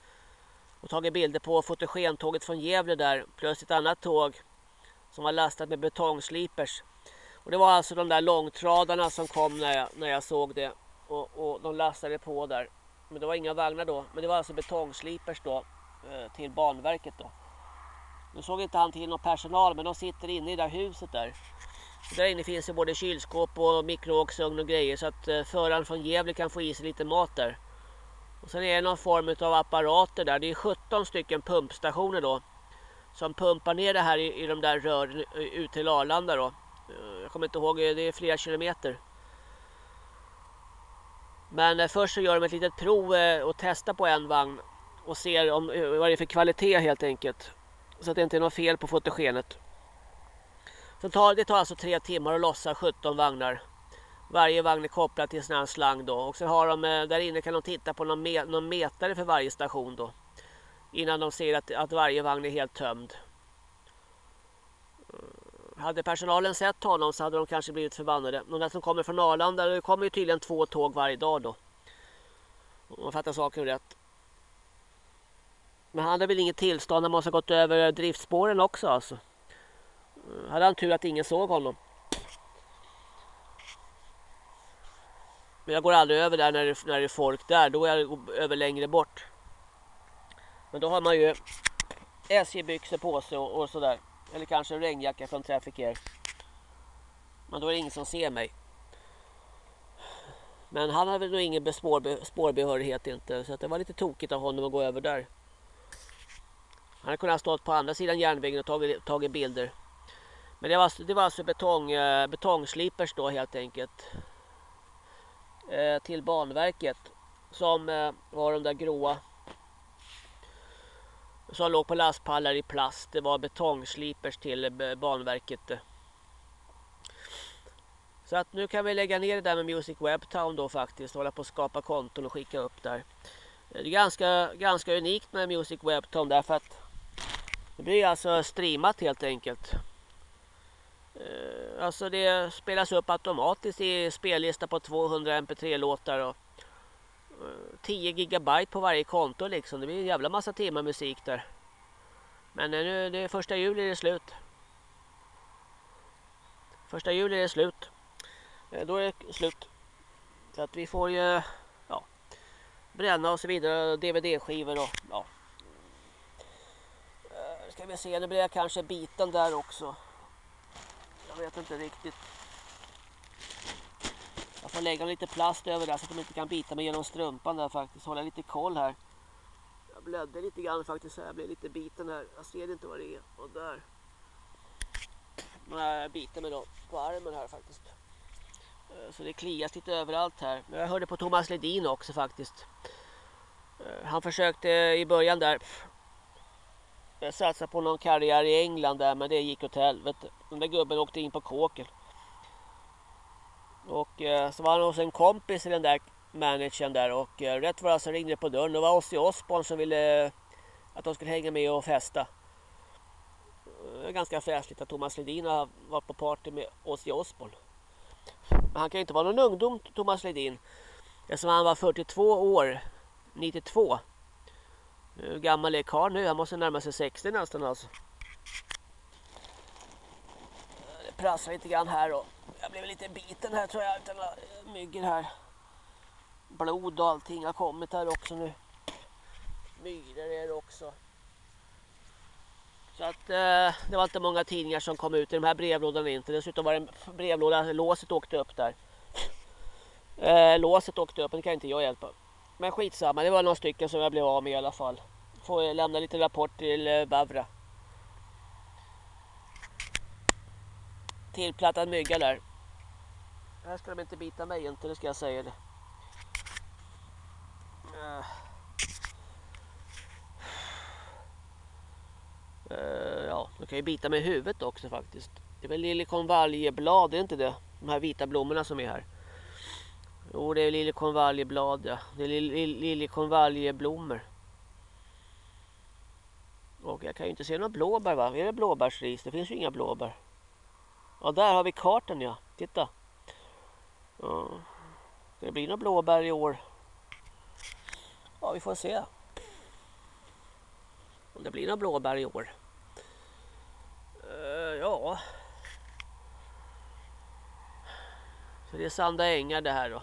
Och tagit bilder på fotogentåget från Gävle där. Plus ett annat tåg som var lastat med betongslipers. Och det var alltså de där långtradarna som kom när jag, när jag såg det. Och, och de lastade på där. Men det var inga vagnar då. Men det var alltså betongslipers då. Eh, till Banverket då. Nu såg inte han till någon personal men de sitter inne i det där huset där. Och där inne finns det både kylskåp och mikrovågsugn och grejer så att eh, föraren från Gävle kan få i sig lite mat där. Och sen är det någon form av apparater där. Det är 17 stycken pumpstationer då. Som pumpar ner det här i, i de där rören ut till Arlanda då. Eh, jag kommer inte ihåg, eh, det är flera kilometer. Men eh, först så gör de ett litet prov och testar på en vagn. Och ser om, vad det är för kvalitet helt enkelt. Så att det inte är något fel på fotogenet. Så det tar alltså tre timmar att lossa 17 vagnar. Varje vagn är kopplad till en sån här slang då. Och sen har de, eh, där inne kan de titta på någon, me, någon metare för varje station då. Innan de ser att, att varje vagn är helt tömd. Hade personalen sett honom så hade de kanske blivit förbannade. De där som kommer från Arlanda, det kommer ju tydligen två tåg varje dag då. Om man fattar saken rätt. Men han hade väl inget tillstånd, han måste ha gått över driftspåren också alltså. Hade han tur att ingen såg honom. Men jag går aldrig över där när det, när det är folk där, då är jag över längre bort. Men då har man ju SJ-byxor på sig och, och sådär. Eller kanske en regnjacka från Traffic Air. Men då är det ingen som ser mig. Men han hade nog ingen spårbe, spårbehörighet inte. Så det var lite tokigt av honom att gå över där. Han hade kunnat stått på andra sidan järnvägen och tagit, tagit bilder. Men det var, det var alltså betong, eh, betongslipers då helt enkelt. Eh, till Banverket. Som eh, var de där gråa. Som låg på lastpallar i plast. Det var betongslipers till eh, Banverket. Så att nu kan vi lägga ner det där med Music Webtown då faktiskt. Hålla på att skapa konton och skicka upp där. Det är ganska, ganska unikt med Music Webtown därför att det blir alltså streamat helt enkelt. Eh, alltså det spelas upp automatiskt i spellista på 200 mp3-låtar och eh, 10 gigabyte på varje konto liksom. Det blir en jävla massa timmar musik där. Men nu, det är första juli är det slut. Första juli är det slut. Eh, då är det slut. Så att vi får ju ja, bränna och så vidare. DVD-skivor och ja. Ska vi se, nu blir jag kanske biten där också. Jag vet inte riktigt. Jag får lägga lite plast över där så att de inte kan bita mig genom strumpan där faktiskt. Hålla lite koll här. Jag blödde lite grann faktiskt. Jag blev lite biten här. Jag ser inte vad det är. Och där. Jag biter mig då på armen här faktiskt. Eh, så det klias lite överallt här. Jag hörde på Thomas Ledin också faktiskt. Eh, han försökte i början där jag satsade på någon karriär i England där men det gick åt helvete. Den där gubben åkte in på kåken. Och eh, så var han hos en kompis i den där managern där och eh, rätt vad så ringde på dörren. Det var Ozzy Osbourne som ville eh, att de skulle hänga med och festa. Det är ganska festligt att Thomas Ledin har varit på party med Ozzy Osbourne. Men han kan ju inte vara någon ungdom Thomas Ledin. Eftersom han var 42 år 92. Hur gammal är karl nu? Han måste närma sig 60 nästan alltså. Det prasslar lite grann här och jag blev lite biten här tror jag utan myggen här. Blod och allting har kommit här också nu. Myror är det också. Så att eh, det var inte många tidningar som kom ut i de här brevlådorna inte. Dessutom var det brevlåda, låset åkte upp där. Eh, låset åkte upp, det kan inte jag hjälpa. Men skitsamma, det var några stycken som jag blev av med i alla fall. Får lämna lite rapport till eh, Bavra. Tillplattad mygga där. Här ska de inte bita mig inte, det ska jag säga det. Uh. Ja, de kan ju bita mig i huvudet också faktiskt. Det är väl liljekonvaljeblad, det är inte det? De här vita blommorna som är här. Jo, det är liljekonvaljeblad, ja. Det är liljekonvaljeblommor. Och jag kan ju inte se några blåbär va? Är det blåbärsris? Det finns ju inga blåbär. Ja, där har vi kartan ja. Titta. Ja. Ska det bli några blåbär i år? Ja, vi får se. Om det blir några blåbär i år. Uh, ja. Så det är sanda ängar det här då.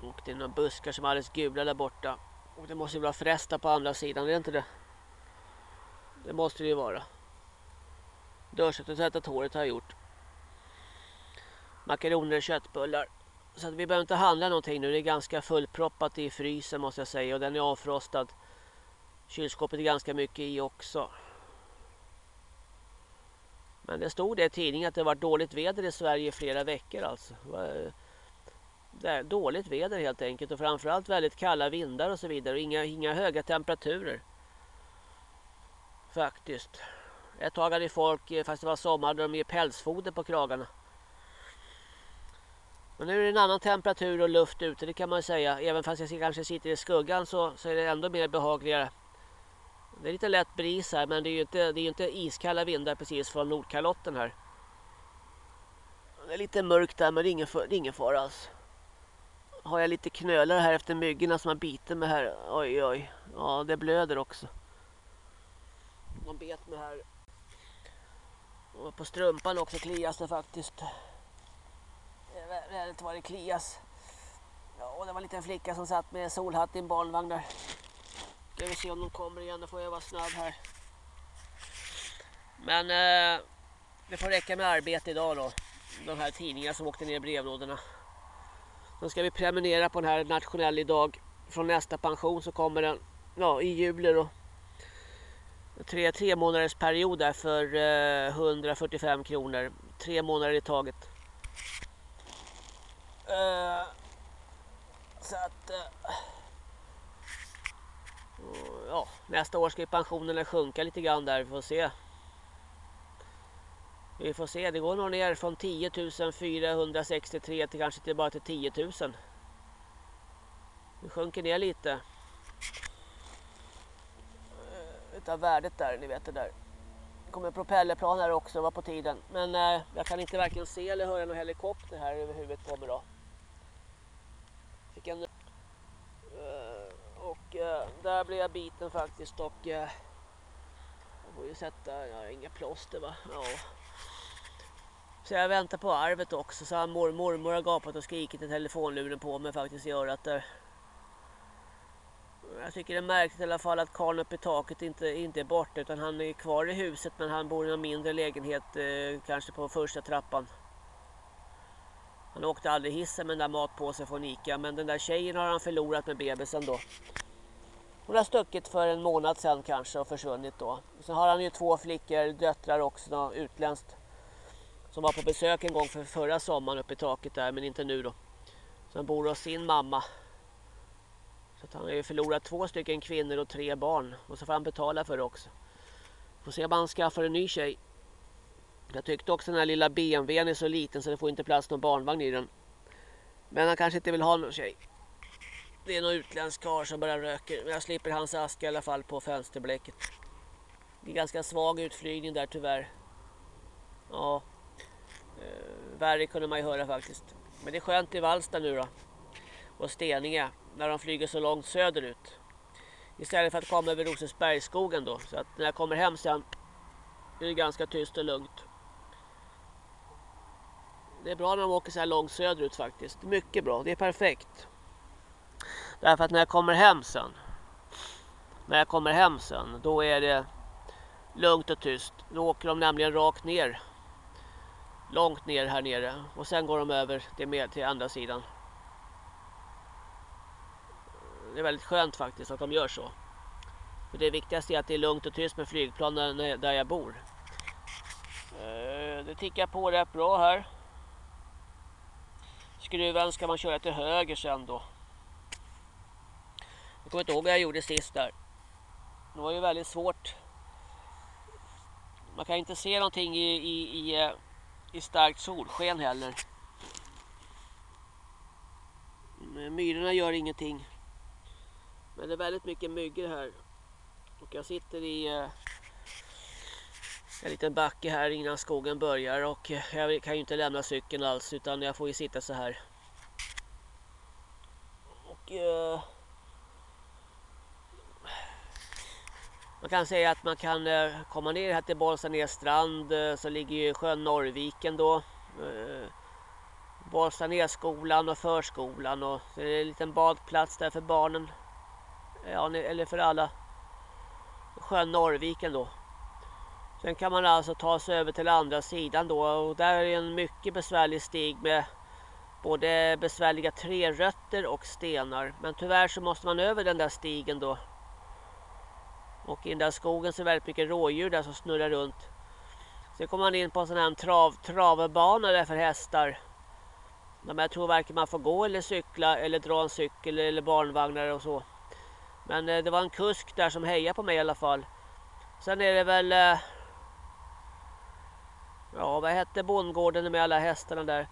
Och det är några buskar som är alldeles gula där borta. Och det måste ju vara frästa på andra sidan, är det inte det? Det måste det ju vara. Dörrsätt och tvättat håret har jag gjort. Makaroner och köttbullar. Så att vi behöver inte handla någonting nu. Det är ganska fullproppat i frysen måste jag säga. Och den är avfrostad. Kylskåpet är ganska mycket i också. Men det stod det i tidningen att det var dåligt väder i Sverige i flera veckor alltså dåligt väder helt enkelt och framförallt väldigt kalla vindar och så vidare och inga, inga höga temperaturer. Faktiskt. Ett tag hade folk, eh, fast det var sommar, de ju pälsfoder på kragarna. Men nu är det en annan temperatur och luft ute, det kan man säga. Även fast jag kanske sitter i skuggan så, så är det ändå mer behagligare. Det är lite lätt bris här men det är ju inte, det är inte iskalla vindar precis från Nordkalotten här. Det är lite mörkt där men det är ingen, det är ingen fara alls har jag lite knölar här efter myggorna som har bitit mig här. Oj, oj. Ja, det blöder också. De bet mig här. Och på strumpan också klias det faktiskt. Det är väldigt vad det klias. Ja, och det var en liten flicka som satt med solhatt i en barnvagn där. Ska vi se om de kommer igen, då får jag vara snabb här. Men eh, det får räcka med arbete idag då. De här tidningarna som åkte ner i brevlådorna. Sen ska vi prenumerera på den här nationell idag. Från nästa pension så kommer den ja, i juli då. tre, tre månaders period där för eh, 145 kronor. Tre månader i taget. Eh, så att... Eh, ja, nästa år ska ju pensionerna sjunka lite grann där. Vi får se. Vi får se. Det går nog ner från 10 463 till kanske till bara till 10 000. Det sjunker ner lite. Eh, utav värdet där, ni vet det där. Det kommer propellerplan här också, var på tiden. Men eh, jag kan inte varken se eller höra någon helikopter här över huvudet på mig då. Fick en... Eh, och eh, där blev jag biten faktiskt och... Eh, jag får ju sätta, jag har inga plåster va. Ja. Så jag väntar på arvet också. Så han mor, mormor har gapat och skrikit i telefonluren på mig faktiskt i örat där. Jag tycker det är märkligt i alla fall att karln uppe i taket inte, inte är borta utan han är kvar i huset men han bor i en mindre lägenhet eh, kanske på första trappan. Han åkte aldrig hissen med den där matpåsen från Ica men den där tjejen har han förlorat med bebisen då. Hon har stuckit för en månad sedan kanske och försvunnit då. Sen har han ju två flickor, döttrar också, utländskt. Som var på besök en gång för förra sommaren uppe i taket där men inte nu då. Så han bor hos sin mamma. Så han har ju förlorat två stycken kvinnor och tre barn. Och så får han betala för det också. Får se om han skaffar en ny tjej. Jag tyckte också den här lilla BMWn är så liten så det får inte plats någon barnvagn i den. Men han kanske inte vill ha någon tjej. Det är någon utländsk kar som bara röker. Men jag slipper hans ask i alla fall på fönsterblecket. Det är ganska svag utflygning där tyvärr. Ja. Eh, värre kunde man ju höra faktiskt. Men det är skönt i Valsta nu då. Och Steninge. När de flyger så långt söderut. Istället för att komma över Rosensbergsskogen då. Så att när jag kommer hem sen. Är det ganska tyst och lugnt. Det är bra när de åker så här långt söderut faktiskt. Mycket bra. Det är perfekt. Därför att när jag kommer hem sen. När jag kommer hem sen. Då är det lugnt och tyst. Då åker de nämligen rakt ner. Långt ner här nere. Och sen går de över till, till andra sidan. Det är väldigt skönt faktiskt att de gör så. För det viktigaste är att det är lugnt och tyst med flygplanen där jag bor. Eh, det tickar på rätt bra här. Skruven ska man köra till höger sen då. Jag kommer inte ihåg vad jag gjorde sist där. Det var ju väldigt svårt. Man kan inte se någonting i, i, i, eh, i starkt solsken heller. Myrorna gör ingenting. Men det är väldigt mycket myggor här. Och jag sitter i eh, en liten backe här innan skogen börjar. Och jag kan ju inte lämna cykeln alls utan jag får ju sitta så här. Och... Eh, man kan säga att man kan eh, komma ner här till Bollstanäs strand. Eh, så ligger ju sjön Norrviken då. Eh, Bollstanässkolan och förskolan. Och så är det en liten badplats där för barnen ja, eller för alla sjön Norrviken då. Sen kan man alltså ta sig över till andra sidan då och där är en mycket besvärlig stig med både besvärliga trerötter och stenar. Men tyvärr så måste man över den där stigen då. Och i den där skogen så är det väldigt mycket rådjur där som snurrar runt. Sen kommer man in på en sån här trav, travbana där för hästar. Men jag tror varken man får gå eller cykla eller dra en cykel eller barnvagnar och så. Men eh, det var en kusk där som hejade på mig i alla fall. Sen är det väl... Eh, ja, vad hette bondgården med alla hästarna där?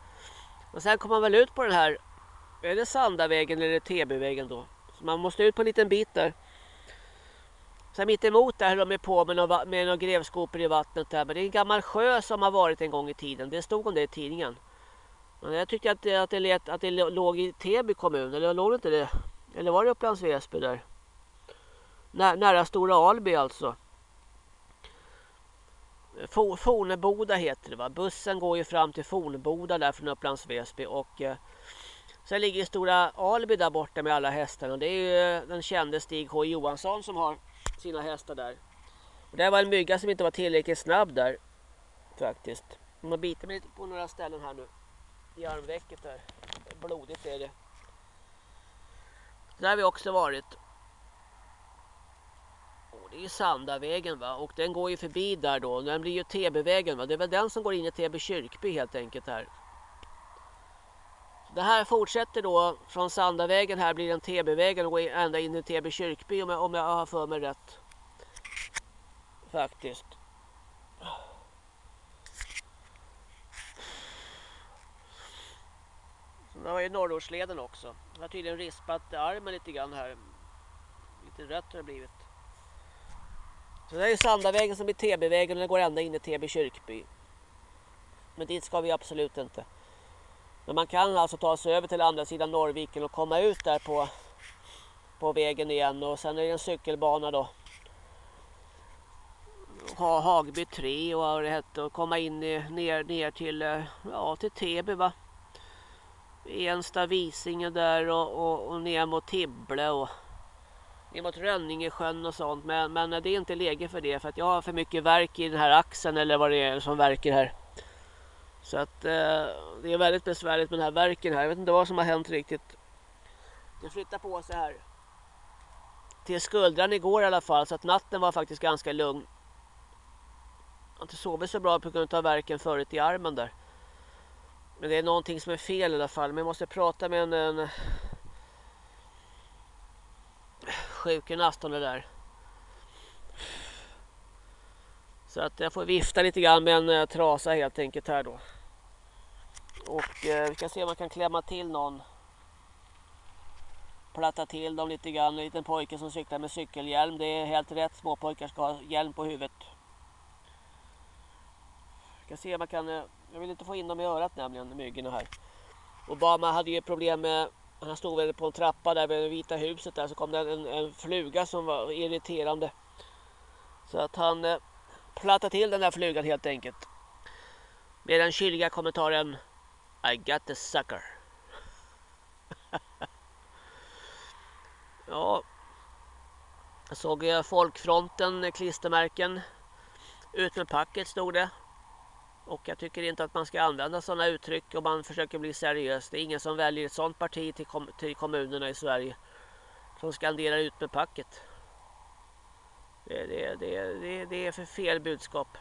Och sen kommer man väl ut på den här... Är det Sandavägen eller Tebyvägen då? Så man måste ut på en liten bit där. Sen mitt emot där höll de på med några, med några grävskopor i vattnet där. Men det är en gammal sjö som har varit en gång i tiden. Det stod om det i tidningen. Men jag tyckte att det, att det, lät, att det låg i Täby kommun. Eller låg det inte det? Eller var det Upplands Väsby där? Nä, nära Stora Alby alltså. Forneboda heter det va. Bussen går ju fram till Forneboda där från Upplands Väsby och eh, sen ligger Stora Alby där borta med alla hästarna. Det är ju eh, den kände Stig H Johansson som har sina hästar där. Och det var en mygga som inte var tillräckligt snabb där faktiskt. De har bitit mig på några ställen här nu i armvecket där. Blodigt är det. Där har vi också varit Det är Sandavägen va och den går ju förbi där då. Den blir ju TB-vägen va. Det är väl den som går in i TB kyrkby helt enkelt här. Det här fortsätter då från Sandavägen här blir den TB-vägen och går ända in i TB kyrkby om jag, om jag har för mig rätt. Faktiskt. Sen det var ju norrortsleden också. Jag har tydligen rispat armen lite grann här. Lite rött har det blivit. Så det är ju Sandavägen som blir TB-vägen och den går ända in i TB kyrkby. Men dit ska vi absolut inte. Men man kan alltså ta sig över till andra sidan Norrviken och komma ut där på, på vägen igen. Och sen är det en cykelbana då. Ha, Hagby 3 och vad det hette. Och komma in i, ner, ner till, eh, ja, till Täby va. Ensta Visinge där och, och, och ner mot Tibble och ner mot Rönningesjön och sånt. Men, men det är inte läge för det för att jag har för mycket verk i den här axeln eller vad det är som verkar här. Så att eh, det är väldigt besvärligt med den här verken här. Jag vet inte vad som har hänt riktigt. Det flyttar på sig här. Till skuldran igår i alla fall. Så att natten var faktiskt ganska lugn. Jag har inte sovit så bra på grund av verken förut i armen där. Men det är någonting som är fel i alla fall. Men jag måste prata med en, en sjukgymnast om det där. Så att jag får vifta lite grann med en eh, trasa helt enkelt här då. Och eh, vi ska se om man kan klämma till någon. Platta till dem lite grann. En liten pojke som cyklar med cykelhjälm. Det är helt rätt. Småpojkar ska ha hjälm på huvudet. Vi ska se om man kan... Eh, jag vill inte få in dem i örat nämligen, myggorna här. Obama hade ju problem med... Han stod väl på en trappa där vid det vita huset där. Så kom det en, en fluga som var irriterande. Så att han eh, platta till den där flugan helt enkelt. Med den kyliga kommentaren i got the sucker. ja. Jag såg Folkfronten eh, klistermärken. Ut med packet stod det. Och jag tycker inte att man ska använda sådana uttryck om man försöker bli seriös. Det är ingen som väljer ett sådant parti till, kom till kommunerna i Sverige. Som skanderar ut med packet. Det, det, det, det, det är för fel budskap.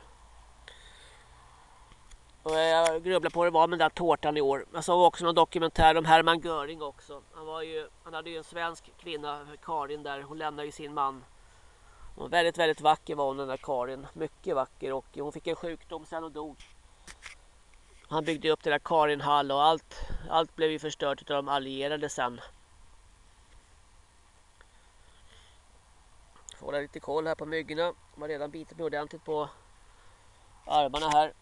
Och jag grubblar på hur det var med den där tårtan i år. Jag såg också någon dokumentär om Hermann Göring också. Han, var ju, han hade ju en svensk kvinna, Karin där. Hon lämnade ju sin man. Hon var väldigt, väldigt vacker var hon den där Karin. Mycket vacker och hon fick en sjukdom sen och dog. Han byggde upp det där Karinhall och allt, allt blev ju förstört av de allierade sen. Får hålla lite koll här på myggorna. De har redan bitit mig ordentligt på armarna här.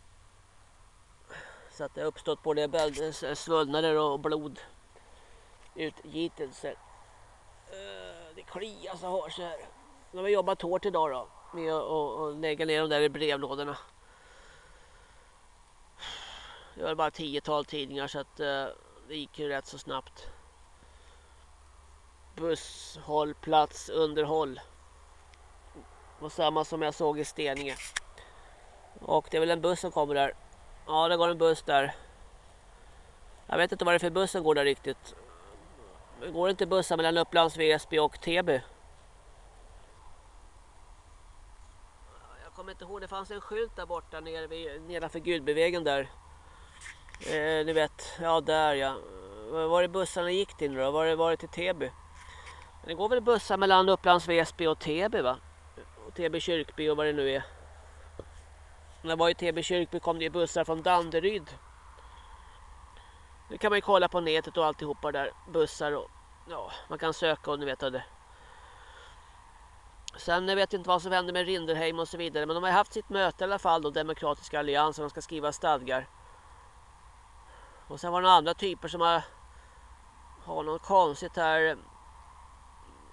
Så att det har uppstått både eh, svullnader och blodutgitelser. Eh, det kliar så hårt så här. De har jobbat hårt idag då. Med att lägga ner de där i brevlådorna. Det var bara tiotal tidningar så att eh, det gick ju rätt så snabbt. Busshållplats, underhåll var samma som jag såg i Steninge. Och det är väl en buss som kommer där. Ja, det går en buss där. Jag vet inte vad det är för buss som går där riktigt. Det går inte bussar mellan Upplands Väsby och Täby. Jag kommer inte ihåg, det fanns en skylt där borta nere vid, nedanför Gudbyvägen där. Eh, ni vet, ja där ja. Var det bussarna gick till då? Var det, var det till Täby? Det går väl bussar mellan Upplands Väsby och Täby va? och Täby Kyrkby och vad det nu är. När jag var i TB Kyrkby kom det bussar från Danderyd. Det kan man ju kolla på nätet och alltihopa där. Bussar och ja, man kan söka och ni vet det. Sen jag vet inte vad som händer med Rinderheim och så vidare. Men de har haft sitt möte i alla fall då, Demokratiska alliansen. De ska skriva stadgar. Och sen var det några andra typer som har, har något konstigt här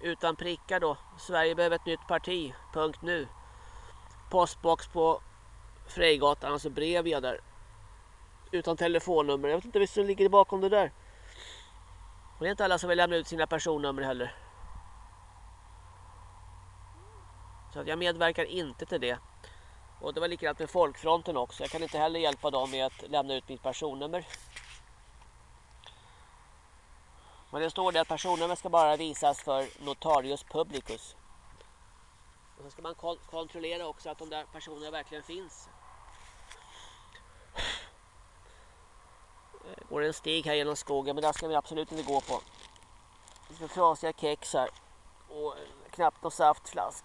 utan prickar då. Sverige behöver ett nytt parti. Punkt nu. Postbox på Frejgatan, alltså Brevia där. Utan telefonnummer. Jag vet inte vad som ligger bakom det där. Och det är inte alla som vill lämna ut sina personnummer heller. Så att jag medverkar inte till det. Och det var likadant med Folkfronten också. Jag kan inte heller hjälpa dem med att lämna ut mitt personnummer. Men det står det att personnummer ska bara visas för notarius publicus. Och så ska man kontrollera också att de där personerna verkligen finns. Går en stig här genom skogen men där ska vi absolut inte gå på. Det ska trasiga kex här. Och knappt någon saftflask.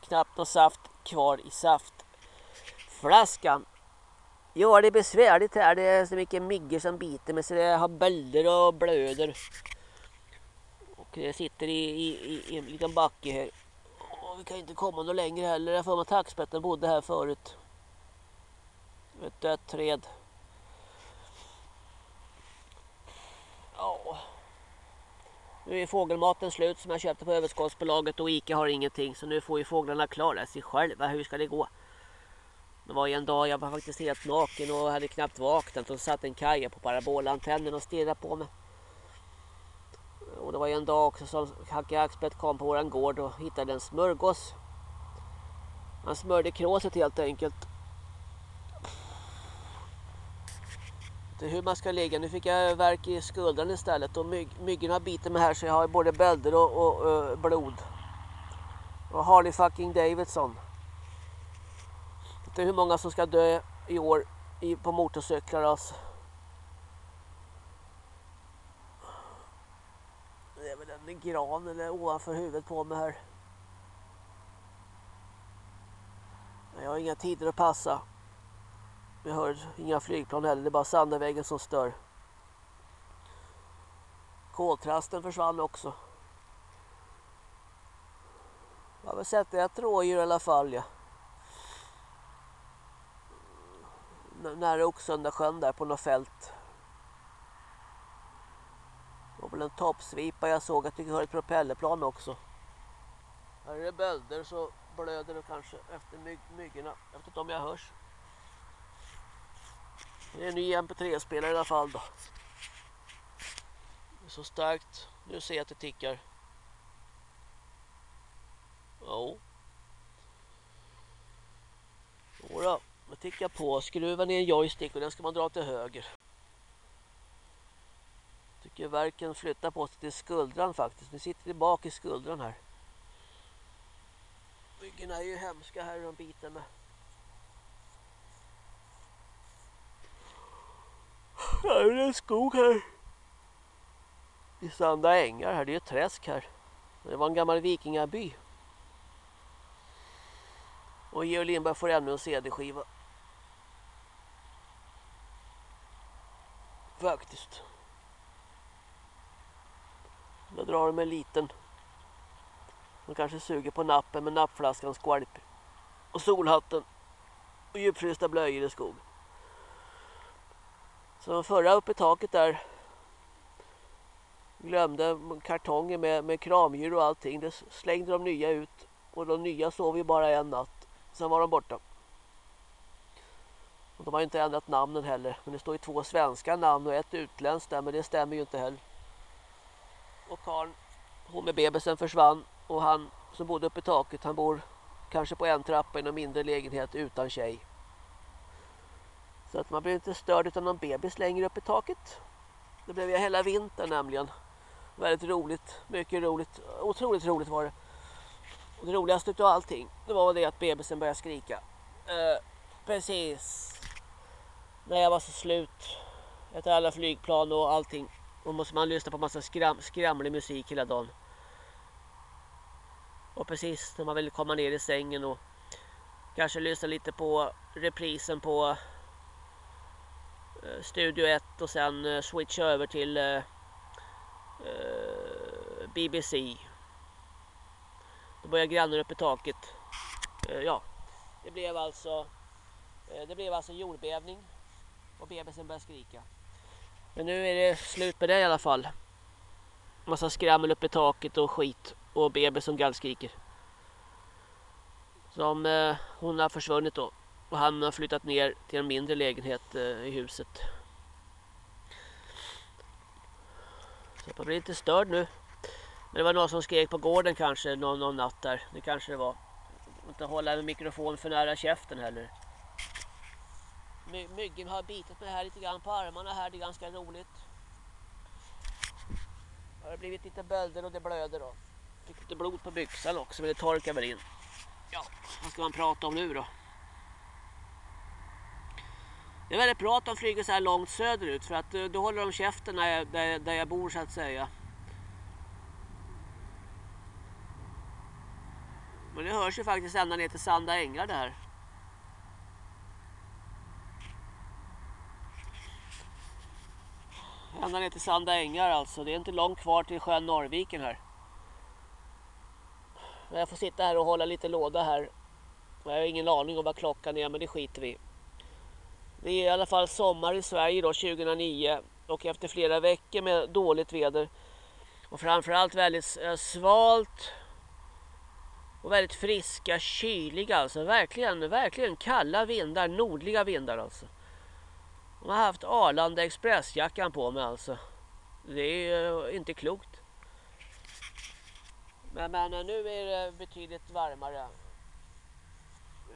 Knappt någon saft kvar i saftflaskan. Ja, det är besvärligt här. Det är så mycket myggor som biter mig så det har bölder och blöder. Och det sitter i, i, i en liten backe här. Och vi kan inte komma någon längre heller. Jag får mig tackspetten bodde här förut. Ett dött träd. Ja. Nu är fågelmaten slut som jag köpte på överskottsbolaget och Ica har ingenting. Så nu får ju fåglarna klara sig själva. Hur ska det gå? Det var en dag jag var faktiskt helt naken och hade knappt vaknat och satt en kaja på parabolantennen och stirrade på mig. Och det var en dag också som Hacke Axbett kom på våran gård och hittade en smörgås. Han smörde kråset helt enkelt. Inte hur man ska ligga. Nu fick jag verk i skuldran istället och myg, myggen har bitit mig här så jag har både bölder och, och, och blod. Och Harley fucking Davidson inte hur många som ska dö i år i, på motorcyklar alltså. Det är väl en gran eller ovanför huvudet på mig här. Jag har inga tider att passa. Vi hör inga flygplan heller, det är bara Sandavägen som stör. Koltrasten försvann också. Jag har väl sett ett rådjur i alla fall ja. nära Oxunda sjön där på något fält. Det var väl en toppsvipa jag såg jag tycker jag hör ett propellerplan också. Här är det bölder så blöder det kanske efter my myggorna. Jag vet inte om jag hörs. Det är en ny MP3-spelare i alla fall då. Det är så starkt. Nu ser jag att det tickar. Jo. Jodå. Man tickar på, skruven är en joystick och den ska man dra till höger. Tycker verken flyttar på sig till skuldran faktiskt. Nu sitter det bak i skuldran här. Byggena är ju hemska här de biter med. Här är en skog här. I Sanda ängar här, det är ett träsk här. Det var en gammal vikingaby. Och Georg Lindberg får ännu en CD-skiva. Faktiskt. Där drar med en liten. De kanske suger på nappen med nappflaskan skvalp. Och solhatten. Och djupfrysta blöjor i skog. Så de förra uppe i taket där glömde kartonger med, med kramdjur och allting. Det slängde de nya ut. Och de nya sov ju bara en natt. Sen var de borta. Och de har inte ändrat namnen heller. Men det står ju två svenska namn och ett utländskt där. Men det stämmer ju inte heller. Och Karl, hon med bebisen försvann. Och han som bodde uppe i taket. Han bor kanske på en trappa i någon mindre lägenhet utan tjej. Så att man blir inte störd av någon bebis längre upp i taket. Det blev jag hela vintern nämligen. Väldigt roligt. Mycket roligt. Otroligt roligt var det. Och det roligaste av allting. Det var det att bebisen började skrika. Eh, precis när jag var så slut efter alla flygplan och allting. Då måste man lyssna på massa skram, skramlig musik hela dagen. Och precis när man vill komma ner i sängen och kanske lyssna lite på reprisen på Eh, Studio 1 och sen eh, switcha över till eh, BBC. Då börjar grannen upp i taket. ja, det blev alltså det blev alltså jordbävning och bebisen började skrika. Men nu är det slut med det i alla fall. Massa skrammel upp i taket och skit. Och bebis som gallskriker. Som eh, hon har försvunnit då. Och han har flyttat ner till en mindre lägenhet eh, i huset. Så jag blir lite störd nu. Men det var någon som skrek på gården kanske någon, någon natt där. Det kanske det var. Inte hålla en mikrofon för nära käften heller. My myggen har bitit mig här lite grann på armarna här. Det är ganska roligt. Det har blivit lite bölder och det blöder då. Fick lite blod på byxan också men det torkar väl in. Vad ska man prata om nu då? Det är väldigt bra att de flyger så här långt söderut för att eh, då håller de käften där jag, där, där jag bor så att säga. Men det hörs ju faktiskt ända ner till Sanda Ängar där. Ända ner till Sanda Ängar alltså. Det är inte långt kvar till sjön Norrviken här. Jag får sitta här och hålla lite låda här. Jag har ingen aning om vad klockan är men det skiter vi det är i alla fall sommar i Sverige då 2009 och efter flera veckor med dåligt väder och framförallt väldigt eh, svalt och väldigt friska, kyliga alltså. Verkligen, verkligen kalla vindar, nordliga vindar alltså. De har haft Arlanda Expressjackan på mig alltså. Det är eh, inte klokt. Men, men eh, nu är det betydligt varmare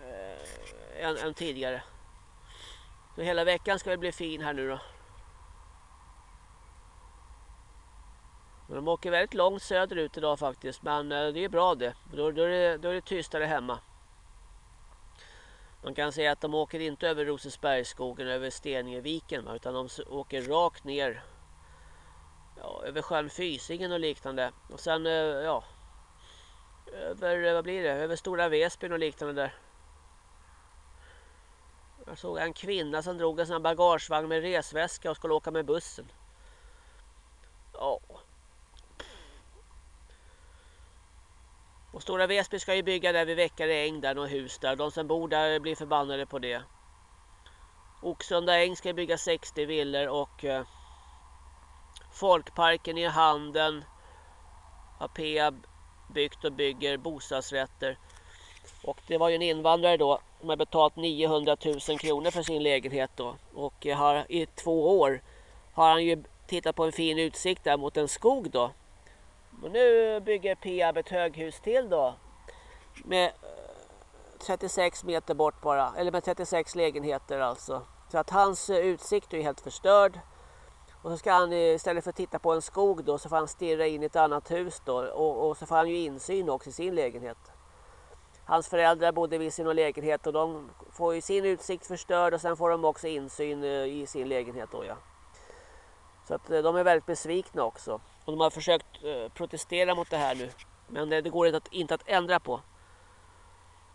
eh, än, än tidigare. Så hela veckan ska det bli fin här nu då. Men de åker väldigt långt söderut idag faktiskt. Men eh, det är bra det. Då, då, är det. då är det tystare hemma. Man kan säga att de åker inte över Rosesbergsskogen över Steningeviken. Utan de åker rakt ner. Ja, över sjön Fysingen och liknande. Och sen eh, ja. Över, eh, vad blir det? Över Stora Väsbyn och liknande där. Jag såg en kvinna som drog en sån bagagevagn med resväska och skulle åka med bussen. Ja. Och Stora Väsby ska ju bygga där vid Väckare äng där, något hus där. De som bor där blir förbannade på det. Oxunda äng ska bygga 60 villor och eh, Folkparken i Handen har Peab byggt och bygger bostadsrätter. Och det var ju en invandrare då som har betalt 900 000 kronor för sin lägenhet då. Och eh, har, i två år har han ju tittat på en fin utsikt där mot en skog då. Och nu bygger Peab ett höghus till då. Med eh, 36 meter bort bara. Eller med 36 lägenheter alltså. Så att hans eh, utsikt är helt förstörd. Och så ska han istället för att titta på en skog då så får han stirra in i ett annat hus då. Och, och så får han ju insyn också i sin lägenhet. Hans föräldrar bodde vid sin lägenhet och de får ju sin utsikt förstörd och sen får de också insyn eh, i sin lägenhet då ja. Så att eh, de är väldigt besvikna också. Och de har försökt eh, protestera mot det här nu. Men det, det går inte att, inte att ändra på.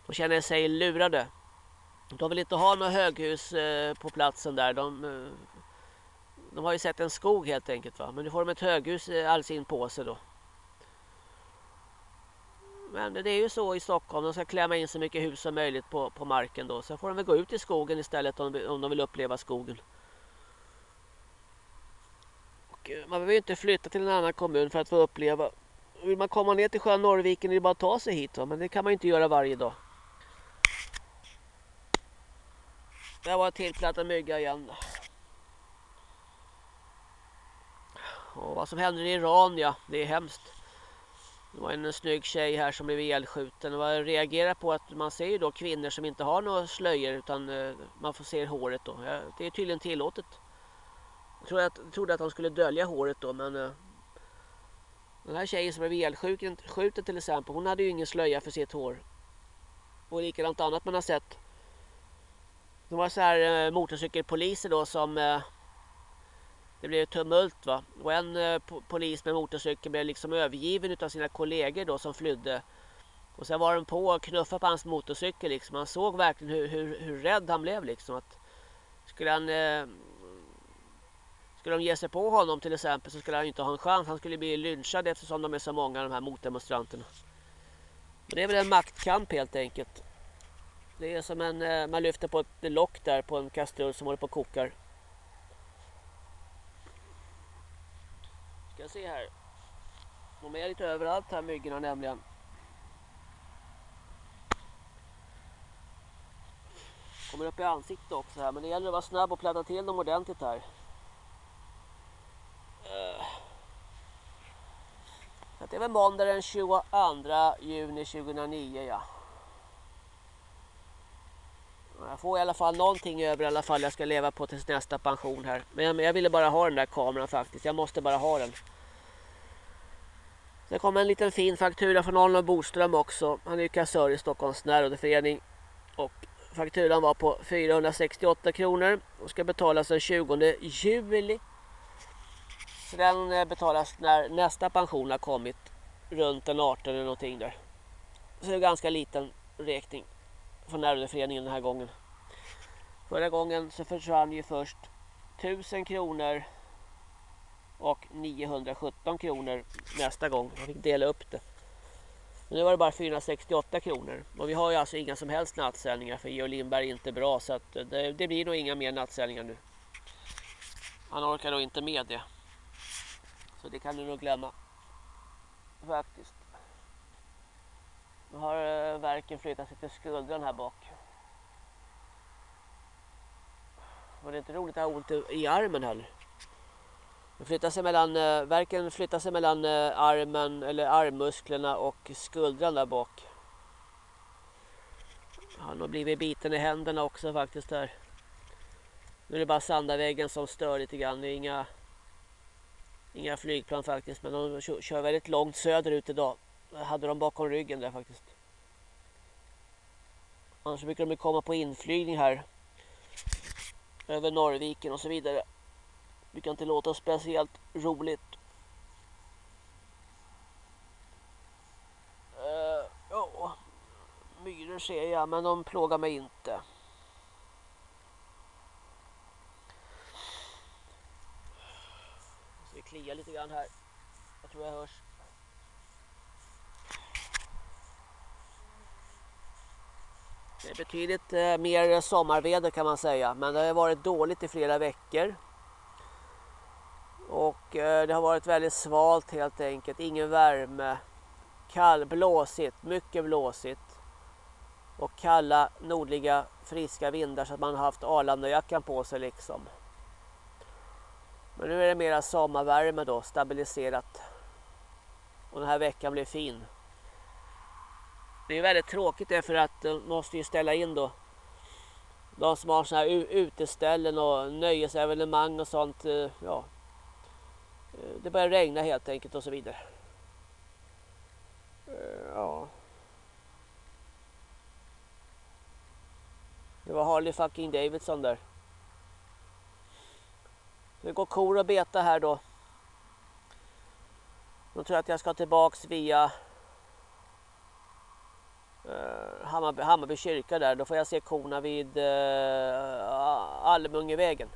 De känner sig lurade. De vill inte ha några höghus på platsen där. De, de har ju sett en skog helt enkelt. Va? Men nu får de ett höghus alldeles in på sig då. Men det är ju så i Stockholm. De ska klämma in så mycket hus som möjligt på, på marken då. Sen får de väl gå ut i skogen istället om, om de vill uppleva skogen. Och eh, man behöver ju inte flytta till en annan kommun för att få uppleva. Vill man komma ner till sjön Norrviken är det bara att ta sig hit. Va? Men det kan man ju inte göra varje dag. Där var tillplattad mygga igen. Och vad som händer i Iran, ja, det är hemskt. Det var en snygg tjej här som blev ihjälskjuten. Och jag reagerar på att man ser ju då kvinnor som inte har några slöjor utan eh, man får se håret då. Det är tydligen tillåtet. Jag trodde att, trodde att de skulle dölja håret då men eh, den här tjejen som blev ihjälskjuten till exempel hon hade ju ingen slöja för sitt hår. Och likadant annat man har sett. Det var så här eh, motorcykelpoliser då som det blev tumult va. Och en eh, polis med motorcykel blev liksom övergiven av sina kollegor då som flydde. Och sen var de på och knuffade på hans motorcykel liksom. Man såg verkligen hur, hur, hur rädd han blev liksom. Att skulle han eh, skulle de ge sig på honom till exempel så skulle han inte ha en chans. Han skulle bli lynchad eftersom de är så många de här motdemonstranterna. Men det är väl en maktkamp helt enkelt. Det är som en, eh, man lyfter på ett lock där på en kastrull som håller på och kokar. Ska se här. De är lite överallt här myggorna nämligen. Kommer upp i ansiktet också här men det gäller att vara snabb och platta till dem ordentligt här. Eh. Det är väl måndag den 22 juni 2009 ja. Jag får i alla fall någonting över i alla fall jag ska leva på tills nästa pension här. Men jag ville bara ha den där kameran faktiskt. Jag måste bara ha den. Sen kom en liten fin faktura från Arnold Boström också. Han är ju kassör i Stockholms närrådeförening. Och fakturan var på 468 kronor och ska betalas den 20 juli. Så den eh, betalas när nästa pension har kommit. Runt den 18 eller någonting där. Så det är en ganska liten räkning från närrådeföreningen den här gången. Förra gången så försvann ju först 1000 kronor och 917 kronor nästa gång. Jag fick dela upp det. Men nu var det bara 468 kronor. Och vi har ju alltså inga som helst nattsändningar för Georg Lindberg är inte bra så att eh, det, det blir nog inga mer nattsändningar nu. Han orkar nog inte med det. Så det kan du nog glömma. Faktiskt. Nu har eh, verken flyttat sig till skuldran här bak. Var det inte roligt att ha ont i armen heller? Flyttar sig mellan, eh, verken flyttar sig mellan eh, armen eller armmusklerna och skuldran där bak. Han har blivit biten i händerna också faktiskt där. Nu är det bara Sandaväggen som stör lite grann. Det är inga, inga flygplan faktiskt. Men de kör väldigt långt söderut idag. Jag hade de bakom ryggen där faktiskt. Annars brukar de komma på inflygning här. Över Norrviken och så vidare. Det inte låta speciellt roligt. Uh, ja, myror ser jag men de plågar mig inte. Så vi kliar lite grann här. Jag tror jag hörs. Det är betydligt eh, mer sommarväder kan man säga. Men det har varit dåligt i flera veckor. Och eh, det har varit väldigt svalt helt enkelt. Ingen värme. Kall, blåsigt, mycket blåsigt. Och kalla nordliga friska vindar så att man har haft Arlandajackan på sig liksom. Men nu är det mera sommarvärme då, stabiliserat. Och den här veckan blir fin. Det är väldigt tråkigt därför att eh, de måste ju ställa in då. De som har sådana här uteställen och nöjesevenemang och sånt. Eh, ja, Eh, det börjar regna helt enkelt och så vidare. Eh, ja. Det var Harley fucking Davidson där. Det går kor och beta här då. De tror att jag ska tillbaks via eh, Hammarby, Hammarby kyrka där. Då får jag se korna vid Almungevägen.